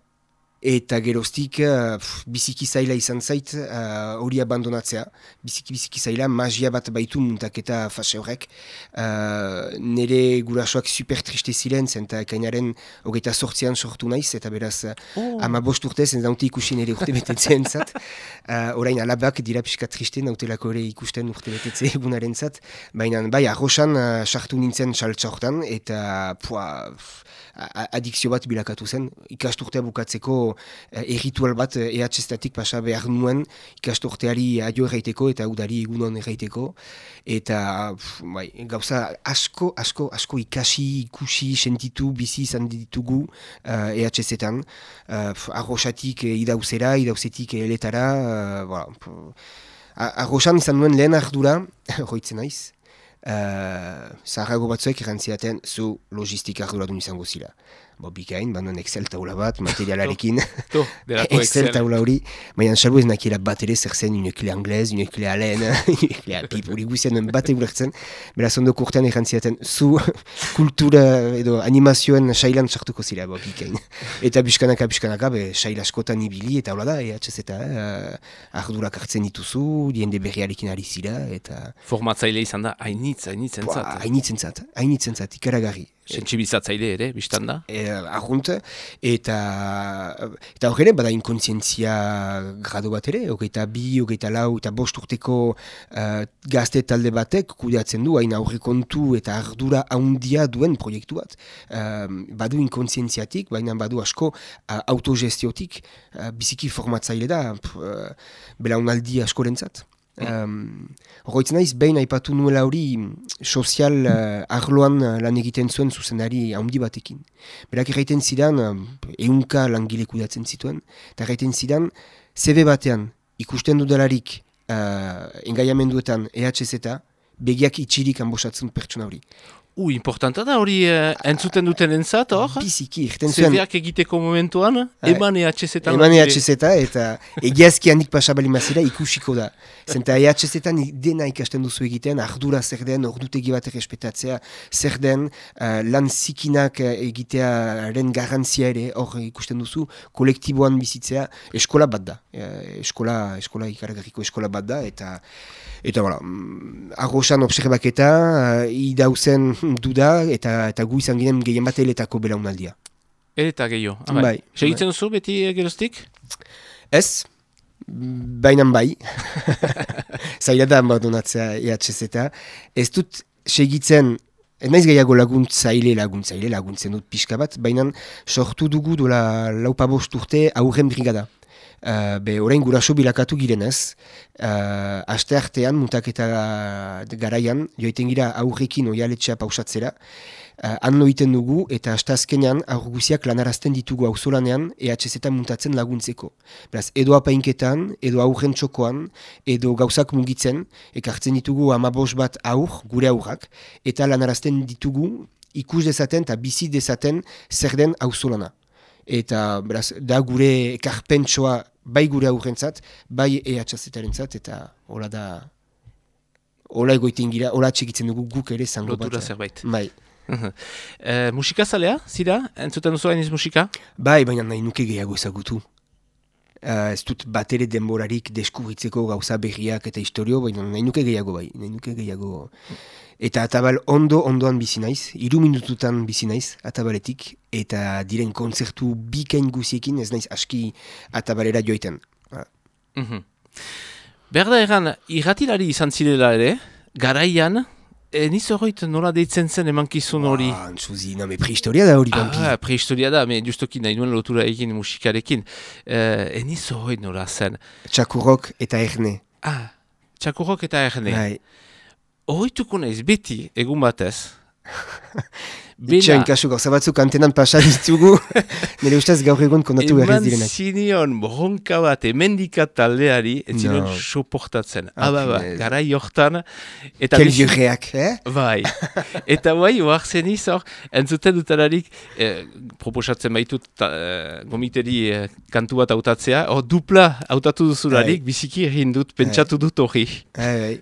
eta geroztik uh, biziki zaila izan zait uh, hori abandonatzea. Biziki biziki zaila, magia bat baitu muntaketa fase horrek. Uh, nire gurasoak super triste ziren, zenta kainaren hogeita sortzean sortu naiz, eta beraz oh. ama bost urtez, ez daute ikusi nire urte betetzen zat. Uh, orain alabak dira pixka triste, nautelako ere ikusten urte betetze egunaren zat. Baina bai, arrosan uh, sartu nintzen saltza hortan, eta pua, adikzio bat bilakatu zen. Ikasturtea bukatzeko uh, erritual bat EHZ-tatik pasa behar nuen ikasturteari adio erraiteko eta udari egunon erraiteko. Eta bai, gauza asko, asko, asko ikasi, ikusi, sentitu, bizi izan ditugu uh, EHZ-etan. Uh, arrosatik idauzera, idauzetik eletara. Uh, Arrosan izan nuen lehen ardura, hoitzen naiz, uh, zaharrago batzuek erantziaten zu logistika arduradun izango zila bo bikain, banon Excel taula bat, materialarekin. To, Excel taula hori. Baina salbu ez nakiela bat ere zer zen unekile anglez, unekile alen, unekile pip, hori guzien bat eurertzen. Beraz ondo kurtean erantziaten, zu kultura edo animazioen sailan sartuko zira, bo bikain. Eta biskanaka, biskanaka, be, sail askotan ibili, eta hola da, EHZ eta eh, ardurak hartzen dituzu, diende berriarekin ari zira, eta... Formatzaile izan da, hainitz, hainitz entzat. Hainitz entzat, hainitz entzat, ikaragarri. Sentsibizatzaile ere, biztan da? E, ahunt, eta eta horre, bada inkontzientzia grado bat ere, hogeita bi, hogeita lau, eta bost urteko uh, gazte talde batek kudeatzen du, hain aurre kontu eta ardura haundia duen proiektu bat. Uh, badu inkontzientziatik, baina badu asko uh, autogestiotik, uh, biziki formatzaile da, uh, belaunaldi asko lentzat. Um, naiz, behin aipatu nuela hori sozial uh, arloan uh, lan egiten zuen zuzenari handi batekin. Berak erraiten zidan, uh, eunka langile kudatzen zituen, eta erraiten zidan, CB batean ikusten dudalarik uh, engaiamenduetan EHZ eta begiak itxirik anbosatzen pertsona hori. U, importanta da hori uh, entzuten duten entzat, hor? Biziki, irten zuen. Zerriak egiteko momentuan, ah, eman EHZ-etan. Eman EHZ-etan, eta egiazki handik pasabali mazira ikusiko da. Zenta EHZ-etan dena ikasten duzu egiten, ardura zer den, ordutegi bat errespetatzea, zer den, uh, lan zikinak egitearen garantzia ere, hor ikusten duzu, kolektiboan bizitzea, eskola bat da. Uh, eskola, eskola ikaragarriko eskola bat da, eta Eta, voilà, mm, arroxan observaketa, uh, idauzen duda, eta, eta gu izan ginen gehien bat eletako belaunaldia. Eleta gehiago, ah, bai. Segitzen bai. duzu beti geroztik? Ez, bainan bai. Zaila da abandonatzea EHZ eta. Ez dut segitzen, ez naiz gehiago laguntzaile, laguntzaile, laguntzen dut pixka bat, baina sortu dugu dola laupabost urte aurren brigada. Uh, be orain guraso bilakatu girenez, uh, aste artean mutaketa garaian, joiten gira aurrekin oialetxea pausatzera, uh, han noiten dugu eta astazkenean aurguziak lanarazten ditugu auzolanean EHZ eta muntatzen laguntzeko. Beraz, edo apainketan, edo aurren txokoan, edo gauzak mugitzen, ekartzen ditugu amabos bat aur, gure aurrak, eta lanarazten ditugu ikus dezaten eta bizi dezaten zer den auzolana. Eta beraz, da gure ekarpentsoa bai gure aurrentzat, bai EHZ-etaren eta hola da... Ola egoiten gira, ola txekitzen dugu guk ere zango bat. Lotura zerbait. Bai e, musika zalea, zira? Entzuten duzu hain musika? Bai, baina nahi nuke gehiago ezagutu. Uh, ez dut bat ere denborarik deskubritzeko gauza berriak eta historio, baina nahi nuke gehiago bai, nahi nuke gehiago. Eta atabal ondo ondoan bizi naiz, iru minututan bizi naiz atabaletik, eta diren kontzertu bikain guziekin ez naiz aski atabalera joiten. Mm -hmm. Berda egan, irratilari izan zirela ere, garaian, E, niz horret nola deitzen zen emankizun hori? Ah, antzuzi, no, me prehistoria da hori bampi. Ah, prehistoria da, me justoki nahi duen lotura egin musikarekin. E, e niz horret nola zen? Txakurrok eta erne. Ah, txakurrok eta erne. Bai. Horretuko naiz beti, egun batez. Itxain kasu gauza batzuk antenan pasa ditugu, nire ustez gaur egun kondatu errez direnak. Eman zinion bronka bat emendika taldeari, ez zinion no. soportatzen. Ah, Aba, ba, gara jortan. Kel jureak, eh? Bai. Eta bai, oartzen izor, entzuten dutararik, eh, proposatzen baitut eh, gomiteri eh, kantu bat autatzea, hor dupla autatu duzularik, bai. biziki egin dut, pentsatu dut hori. Bai.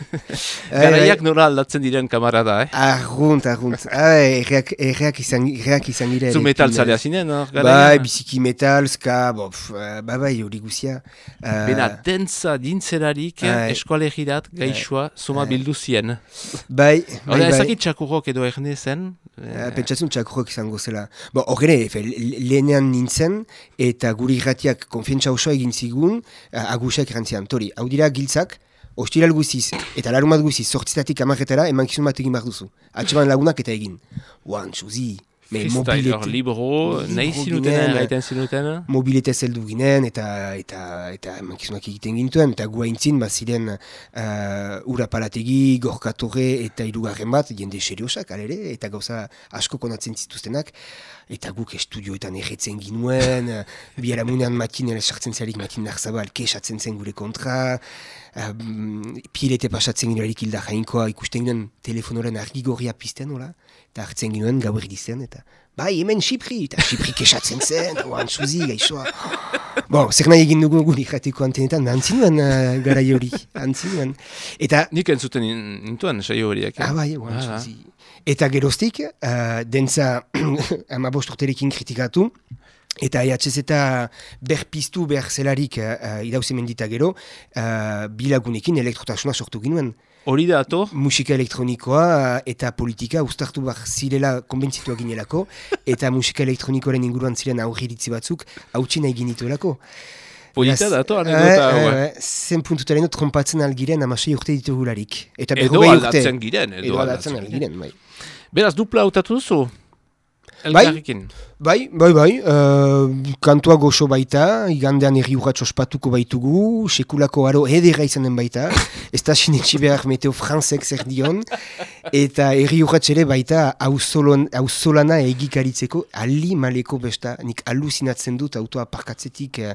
Garaiak nora aldatzen diren kamarada, eh? Argunt, argunt. Bai, erreak izan, izan gira. Zu metal zalea zinen, no? Bai, biziki metal, ska, bof, bai, bai, hori guzia. Uh, Bena, dentza dintzerarik bai. eskualegirat gaixoa soma bai. bildu zien. Bai, bai, bai. Ezakit txakurrok edo erne zen? Uh, Pentsatzen txakurrok izango zela. Bo, horre, lehenean nintzen, eta guri irratiak konfientza osoa egin zigun, uh, agusak erantzian. Tori, hau dira giltzak, Ostiral guziz, eta larumat guziz, sortzitatik amarretara, eman kizun bat egin behar duzu. Atxeman lagunak eta egin. Uan, txuzi, Freestyler libro, nahi zinuten, gaiten zinuten? Mobilete zeldu ginen, eta eta eta mankizunak egiten gintuen, eta guaintzin, bat ziren uh, ura palategi, gorkatore eta irugarren bat, jende seriosak, alere, eta gauza asko konatzen zituztenak, eta guk estudioetan erretzen ginuen, biaramunean makinera sartzen zelik makin narzabal, kesatzen zen gure kontra, uh, pilete pasatzen ginen hilda jainkoa ikusten ginen telefonoren argigorria pizten, hola? Eta hartzen ginoen gauer dizen, eta bai, hemen Xipri, eta Xipri kesatzen zen, oan suzi, gaixoa. Bon, zer nahi egin dugu gure ikrateko antenetan, antzin nuen uh, gara jori, antzin nuen. Eta... Nik entzuten nintuen, sai horiak. Ah, bai, oan ah, suzi. Eta geroztik, uh, dentza amabostorterekin kritikatu, Eta EHZ eta berpiztu behar zelarik uh, idauzemen dita gero, uh, bilagunekin elektrotasuna sortu ginuen. Hori da ato? Musika elektronikoa eta politika ustartu behar zirela konbentzitua ginelako, eta musika elektronikoaren inguruan ziren aurriritzi batzuk hautsi nahi ginituelako. Polita da ato, anedota hau? Eh, eh, zen puntutaren trompatzen algiren amasei urte ditugularik. Edo aldatzen giren. Edo aldatzen algiren, bai. Beraz, dupla hautatu duzu? Bai, bai, bai, bai, uh, kantua goxo baita, igandean erri urratx ospatuko baitugu, sekulako aro edera izanen baita, ez da sinetxi behar meteo franzek zer dion, eta erri urratx ere baita hauzolana egikaritzeko, ali maleko besta, nik aluzinatzen dut autoa parkatzetik uh,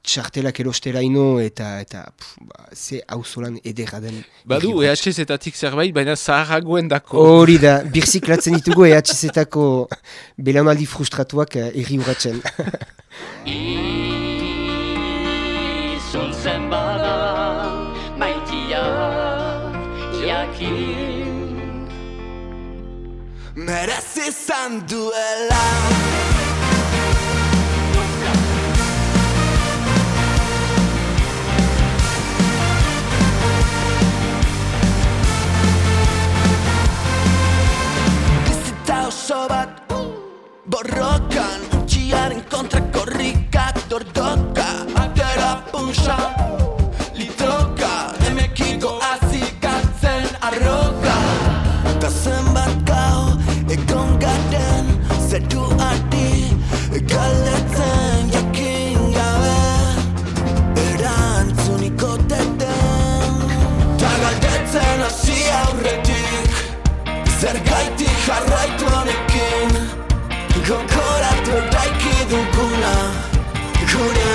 txartelak erosteraino, eta, eta pff, ba, ze hauzolan edera den. Badu, EHZ-etatik zerbait, baina zaharragoen dako. Hori da, birziklatzen ditugu EHZ-etako belaunaldi frustratuak erri urratzen. Izun zen bada maitia jakin Merez izan duela oso bat borrokan Utxiaren kontrako rikak dordoka Atera punxan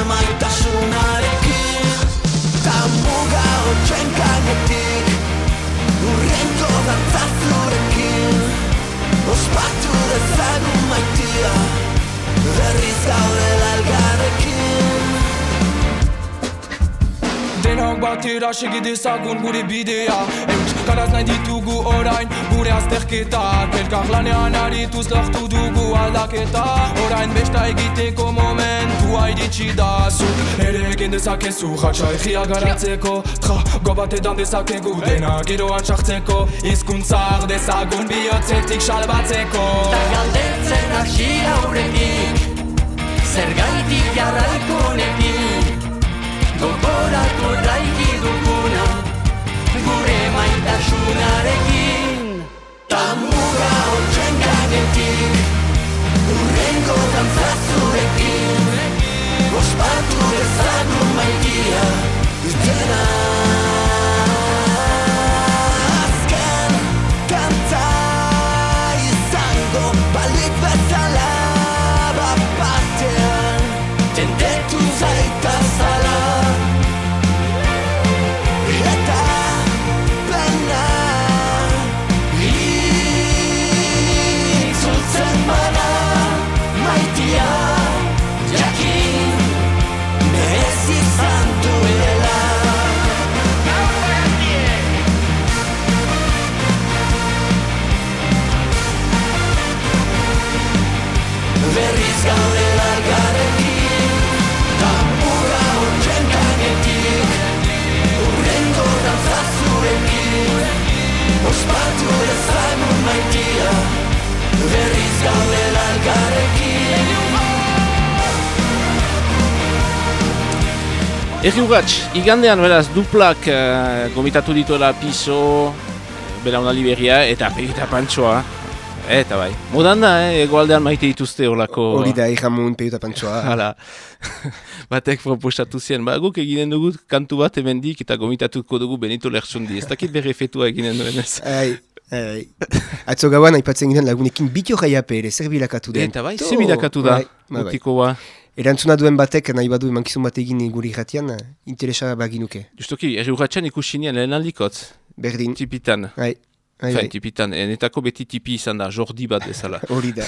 maitasunarekin Ta muga hotxen gainetik Urrento dantzazurekin Ospatu dezagun maitia. Berriz gaudela elgarrekin Denok batera segi dezagun gure bidea. Euskaraz nahi ditugu orain gure azterketak Elkar lanean arituz lortu dugu aldaketa. Orain besta egiteko momentua iritsi da. Zuk ere egin dezakezu Jatsa egia garatzeko. Tra gobatetan dezakegu Dena giroan sartzeko. Izkuntzar dezagun bihotzetik salbatzeko. Ta galdetzen hasi aurretik Zer gaitik jarraitu Gogoratu daiki duguna Gure maitasunarekin Ta muga hotxen gainetik Urrengo dantzazurekin Ospatu dezagun maitia Dena Ospatu dezagun maitia Berriz gaudela elgarrekin Erri urratx, igandean beraz duplak uh, gomitatu dituela piso, belaunaldi berria eta eta pantsoa. Eta bai, modan da, eh, egoaldean maite dituzte olako... Hori da, egamun peuta pantsoa. Hala, batek proposatu zien, ba, guk eginen dugu kantu bat hemendik eta gomitatuko dugu Benito Lertsundi. Ez dakit berre efetua eginen duen ez. Ai, ai. Atzo gauan aipatzen ginen lagunekin bitio jaiape ere, zer bilakatu den. Eta bai, To, ze bilakatu da, bai, bai, bai. mutiko ba. Erantzuna duen batek nahi badu emankizun bat egin guri irratian, interesa baginuke. Justoki, erri urratxan ikusi nien lehen aldikotz, Berdin. tipitan. Ai, ai. tipitan, enetako beti tipi izan da, jordi bat bezala. Hori da.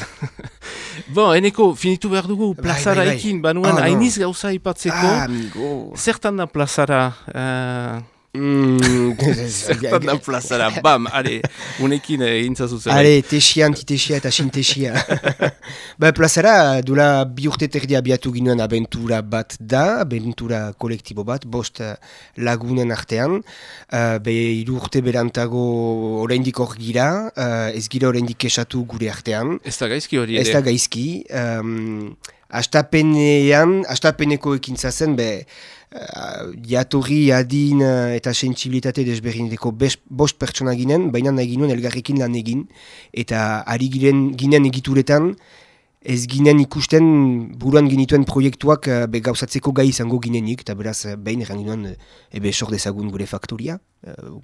bon, eneko, finitu behar dugu, plazara ekin, banuan, Ah, no. hainiz gauza ipatzeko. Ah, amigo. Zertan da plazara? Uh, Mm, zertan da plazara? Bam, are, unekin eh, intzazu zer. Ale, tesia, antitesia eta sintesia. ba, plazara, dula bi urte terdi abiatu ginoen abentura bat da, abentura kolektibo bat, bost eh, lagunen artean. Uh, be, hiru urte berantago oraindik hor gira, uh, ez gira oraindik kesatu gure artean. Ez da gaizki hori Ez ere. da gaizki. Um, astapenean, astapeneko ekintza zen, be, uh, jatorri adin uh, eta sentsibilitate desberdineteko bost pertsona ginen, baina nahi ginen elgarrekin lan egin, eta ari giren, ginen egituretan, ez ginen ikusten buruan ginituen proiektuak uh, gauzatzeko gai izango ginenik, eta beraz uh, behin erran ginoen uh, ebe sor dezagun gure faktoria,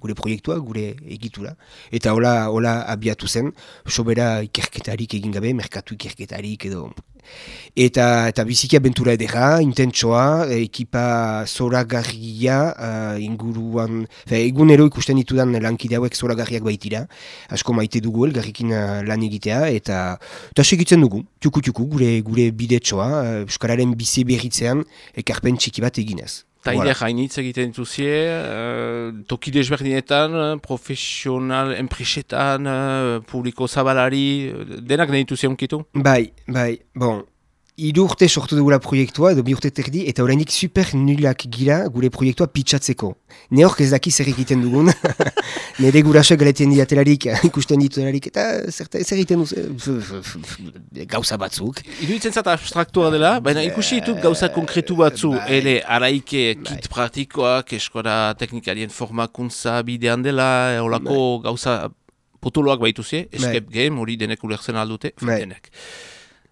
gure proiektua, gure egitura. Eta hola, hola abiatu zen, sobera ikerketarik egin gabe, merkatu ikerketarik edo Eta, eta biziki abentura edera, intentsoa, ekipa zoragarria uh, inguruan, fe, egunero ikusten ditudan lankide hauek zoragarriak baitira, asko maite dugu elgarrikin uh, lan egitea, eta, eta segitzen dugu, txuku, gure, gure bidetsoa, uh, Euskararen bizi berritzean, ekarpen txiki bat eginez. Taide hainitz egiten dituzie, uh, toki desberdinetan, eh, profesional, enpresetan, uh, publiko zabalari, eh, denak nahi dituzie onkitu? Bai, bai, bon, hiru urte sortu dugula proiektua, edo bi urte terdi, eta oraindik super nulak gira gure proiektua pitsatzeko. Ne hork ez daki zer egiten dugun, nire guraso galeten diatelarik, ikusten ditelarik, eta zer, zer egiten duzu, gauza batzuk. Iruditzen zat abstraktua dela, baina ikusi ditut gauza konkretu batzu, bai. ere araike kit praktikoak, eskola teknikarien formakuntza bidean dela, eh, holako gauza potoloak baituzie, escape game, hori denek ulertzen aldute, Bai. denek.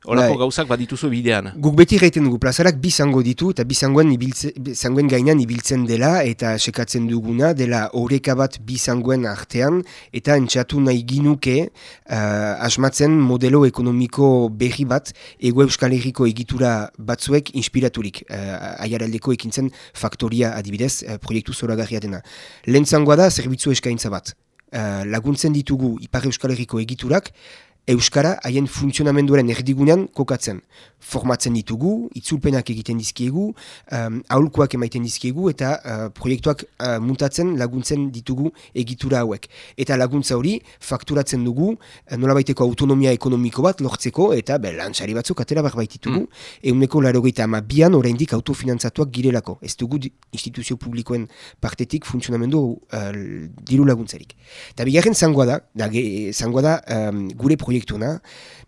Olako Bai. gauzak badituzu bidean. Guk beti gaiten dugu plazarak bi zango ditu eta bi zangoen, ibiltze, zangoen gainean ibiltzen dela eta sekatzen duguna dela oreka bat bi zangoen artean eta entxatu nahi ginuke uh, asmatzen modelo ekonomiko berri bat ego euskal herriko egitura batzuek inspiraturik uh, aiaraldeko ekintzen faktoria adibidez uh, proiektu zoragarria dena. Lehen zangoa da zerbitzu eskaintza bat. Uh, laguntzen ditugu Ipar Euskal Herriko egiturak Euskara haien funtzionamenduaren erdigunean kokatzen. Formatzen ditugu, itzulpenak egiten dizkiegu, um, aholkoak emaiten dizkiegu eta uh, proiektuak uh, muntatzen laguntzen ditugu egitura hauek. Eta laguntza hori fakturatzen dugu uh, nolabaiteko autonomia ekonomiko bat lortzeko eta be, lantzari batzuk atera behar baititugu. Mm. Euneko larogeita ama bian oraindik autofinantzatuak girelako. Ez dugu instituzio publikoen partetik funtzionamendu uh, diru laguntzarik. Eta bigarren zangoa da, da ge, zangoa da um, gure proiektuna,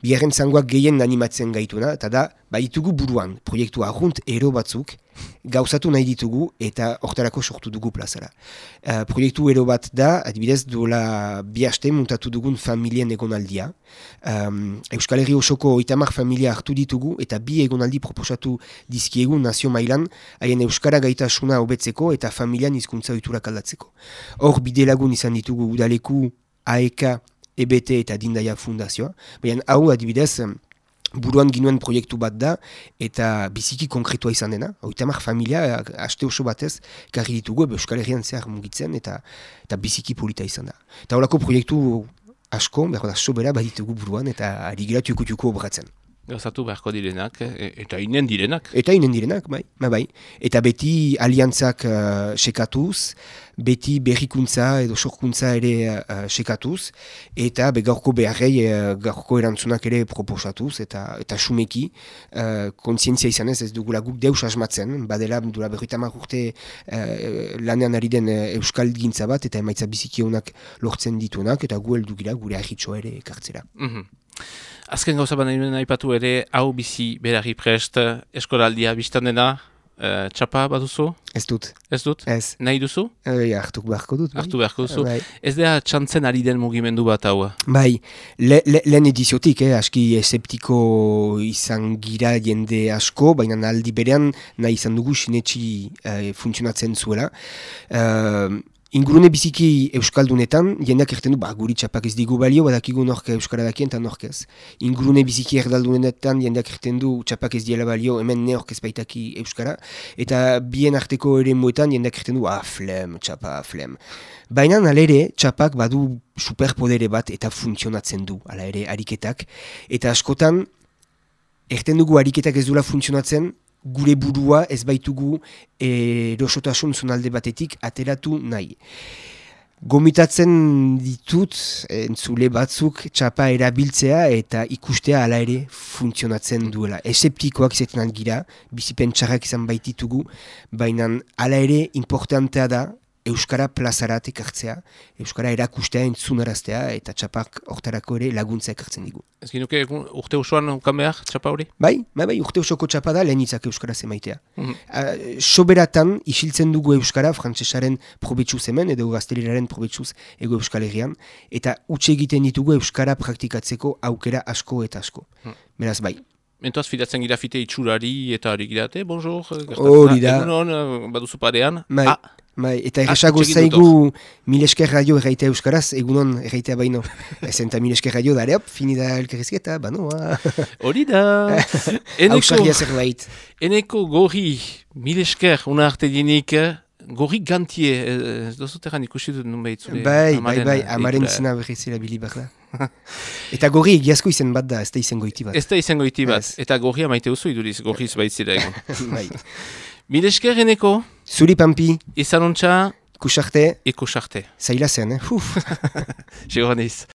bigarren zangoak gehien animatzen gaituna, eta da, baditugu buruan, proiektu arrunt ero batzuk, gauzatu nahi ditugu eta hortarako sortu dugu plazara. Uh, proiektu ero bat da, adibidez duela bi haste muntatu dugun familien egonaldia. Um, Euskal Herri osoko oitamar familia hartu ditugu eta bi egonaldi proposatu dizkiegu nazio mailan haien Euskara gaitasuna hobetzeko eta familian hizkuntza ohiturak aldatzeko. Hor bide lagun izan ditugu udaleku, AEK, EBT eta Dindaia Fundazioa. Baina hau adibidez, buruan ginuen proiektu bat da eta biziki konkretua izan dena. Oitamar familia, a- aste oso batez, karri ditugu Euskal Herrian zehar mugitzen eta eta biziki polita izan da. Eta horako proiektu asko, behar da, sobera baditugu buruan eta ari gira tuku-tuku obratzen. Gauzatu beharko direnak, e, eta inen direnak. Eta inen direnak, bai, bai, bai. Eta beti aliantzak uh, sekatuz, beti berrikuntza edo sorkuntza ere uh, sekatuz, eta be gaurko beharrei uh, gaurko erantzunak ere proposatuz, eta eta sumeki, uh, kontzientzia izan ez, dugula guk deus asmatzen, badela dura berritamak urte uh, lanean ari den uh, euskal gintza bat, eta emaitza biziki honak lortzen ditunak, eta gu heldu gira gure ahitxoa ere ekartzera. Mhm. Azken gauza baina hemen aipatu ere, hau bizi berari prest, eskoraldia biztan dena, e, txapa baduzu, Ez dut, ez dut? ez, Nahi duzu? e, hartuk beharko dut. bai. Hartu beharko duzu. Bai. Ez da txantzen ari den mugimendu bat hau. Bai, le, le, lehen ediziotik, eh, aski eseptiko izan gira jende asko, baina aldi berean nahi izan dugu sinetxi eh, funtzionatzen zuela. Eh, ingurune biziki euskaldunetan, jendeak erten du, ba, guri txapak ez digu balio, badakigu nork euskara dakien eta nork ez. Ingurune biziki erdaldunetan, jendeak erten du, txapak ez diela balio, hemen ne ez baitaki euskara. Eta bien arteko ere muetan, jendeak erten du, ah, flem, txapa, flem. Baina alere, txapak badu superpodere bat eta funtzionatzen du, ala ere, ariketak. Eta askotan, erten dugu ariketak ez dula funtzionatzen, gure burua ez baitugu erosotasun zonalde batetik ateratu nahi. Gomitatzen ditut entzule batzuk txapa erabiltzea eta ikustea hala ere funtzionatzen duela. Eseptikoak izaten gira, bizipen txarrak izan baititugu, baina hala ere importantea da Euskara plazarat ekartzea, Euskara erakustea entzunaraztea eta txapak hortarako ere laguntza ekartzen digu. Ez ginuke egun- urte osoan ukan behar, txapa hori? Bai, bai, bai, urte osoko txapa da lehenitzak Euskara zemaitea. Mhm. Uh, soberatan isiltzen dugu Euskara frantsesaren probetxuz hemen edo gazteliraren probetxuz ego Euskal Herrian eta utxe egiten ditugu Euskara praktikatzeko aukera asko eta asko. Mhm. Beraz bai, Mentoaz fidatzen gira fite itxurari eta hori girate, bonjour. Hori da. Egun hon, baduzu parean. bai, Ah, bai, eta Ah, erresago zaigu mil esker radio erraitea Euskaraz, egunon erraitea baino. Ezen eta mil esker radio da, ere hop, fini da elkarrizketa, banoa. hori da. Eneko, zerbait. eneko gorri, mil esker, una arte dinik, gorri gantie, eh, ez dozut egan ikusi dut nun behitzule. Bai, bai, bai, amaren izena berriz erabili behar da. Eta gorri egiazko izen bat da, ez da izango iti bat. Ez da izango iti bat, eta gorria maite duzu iduriz, gorriz baitzira egon. bai. Esker, eneko, Zuri pampi, ontsa, kusarte, eko sarte. zaila zen, eh? Uf. Segoraniz.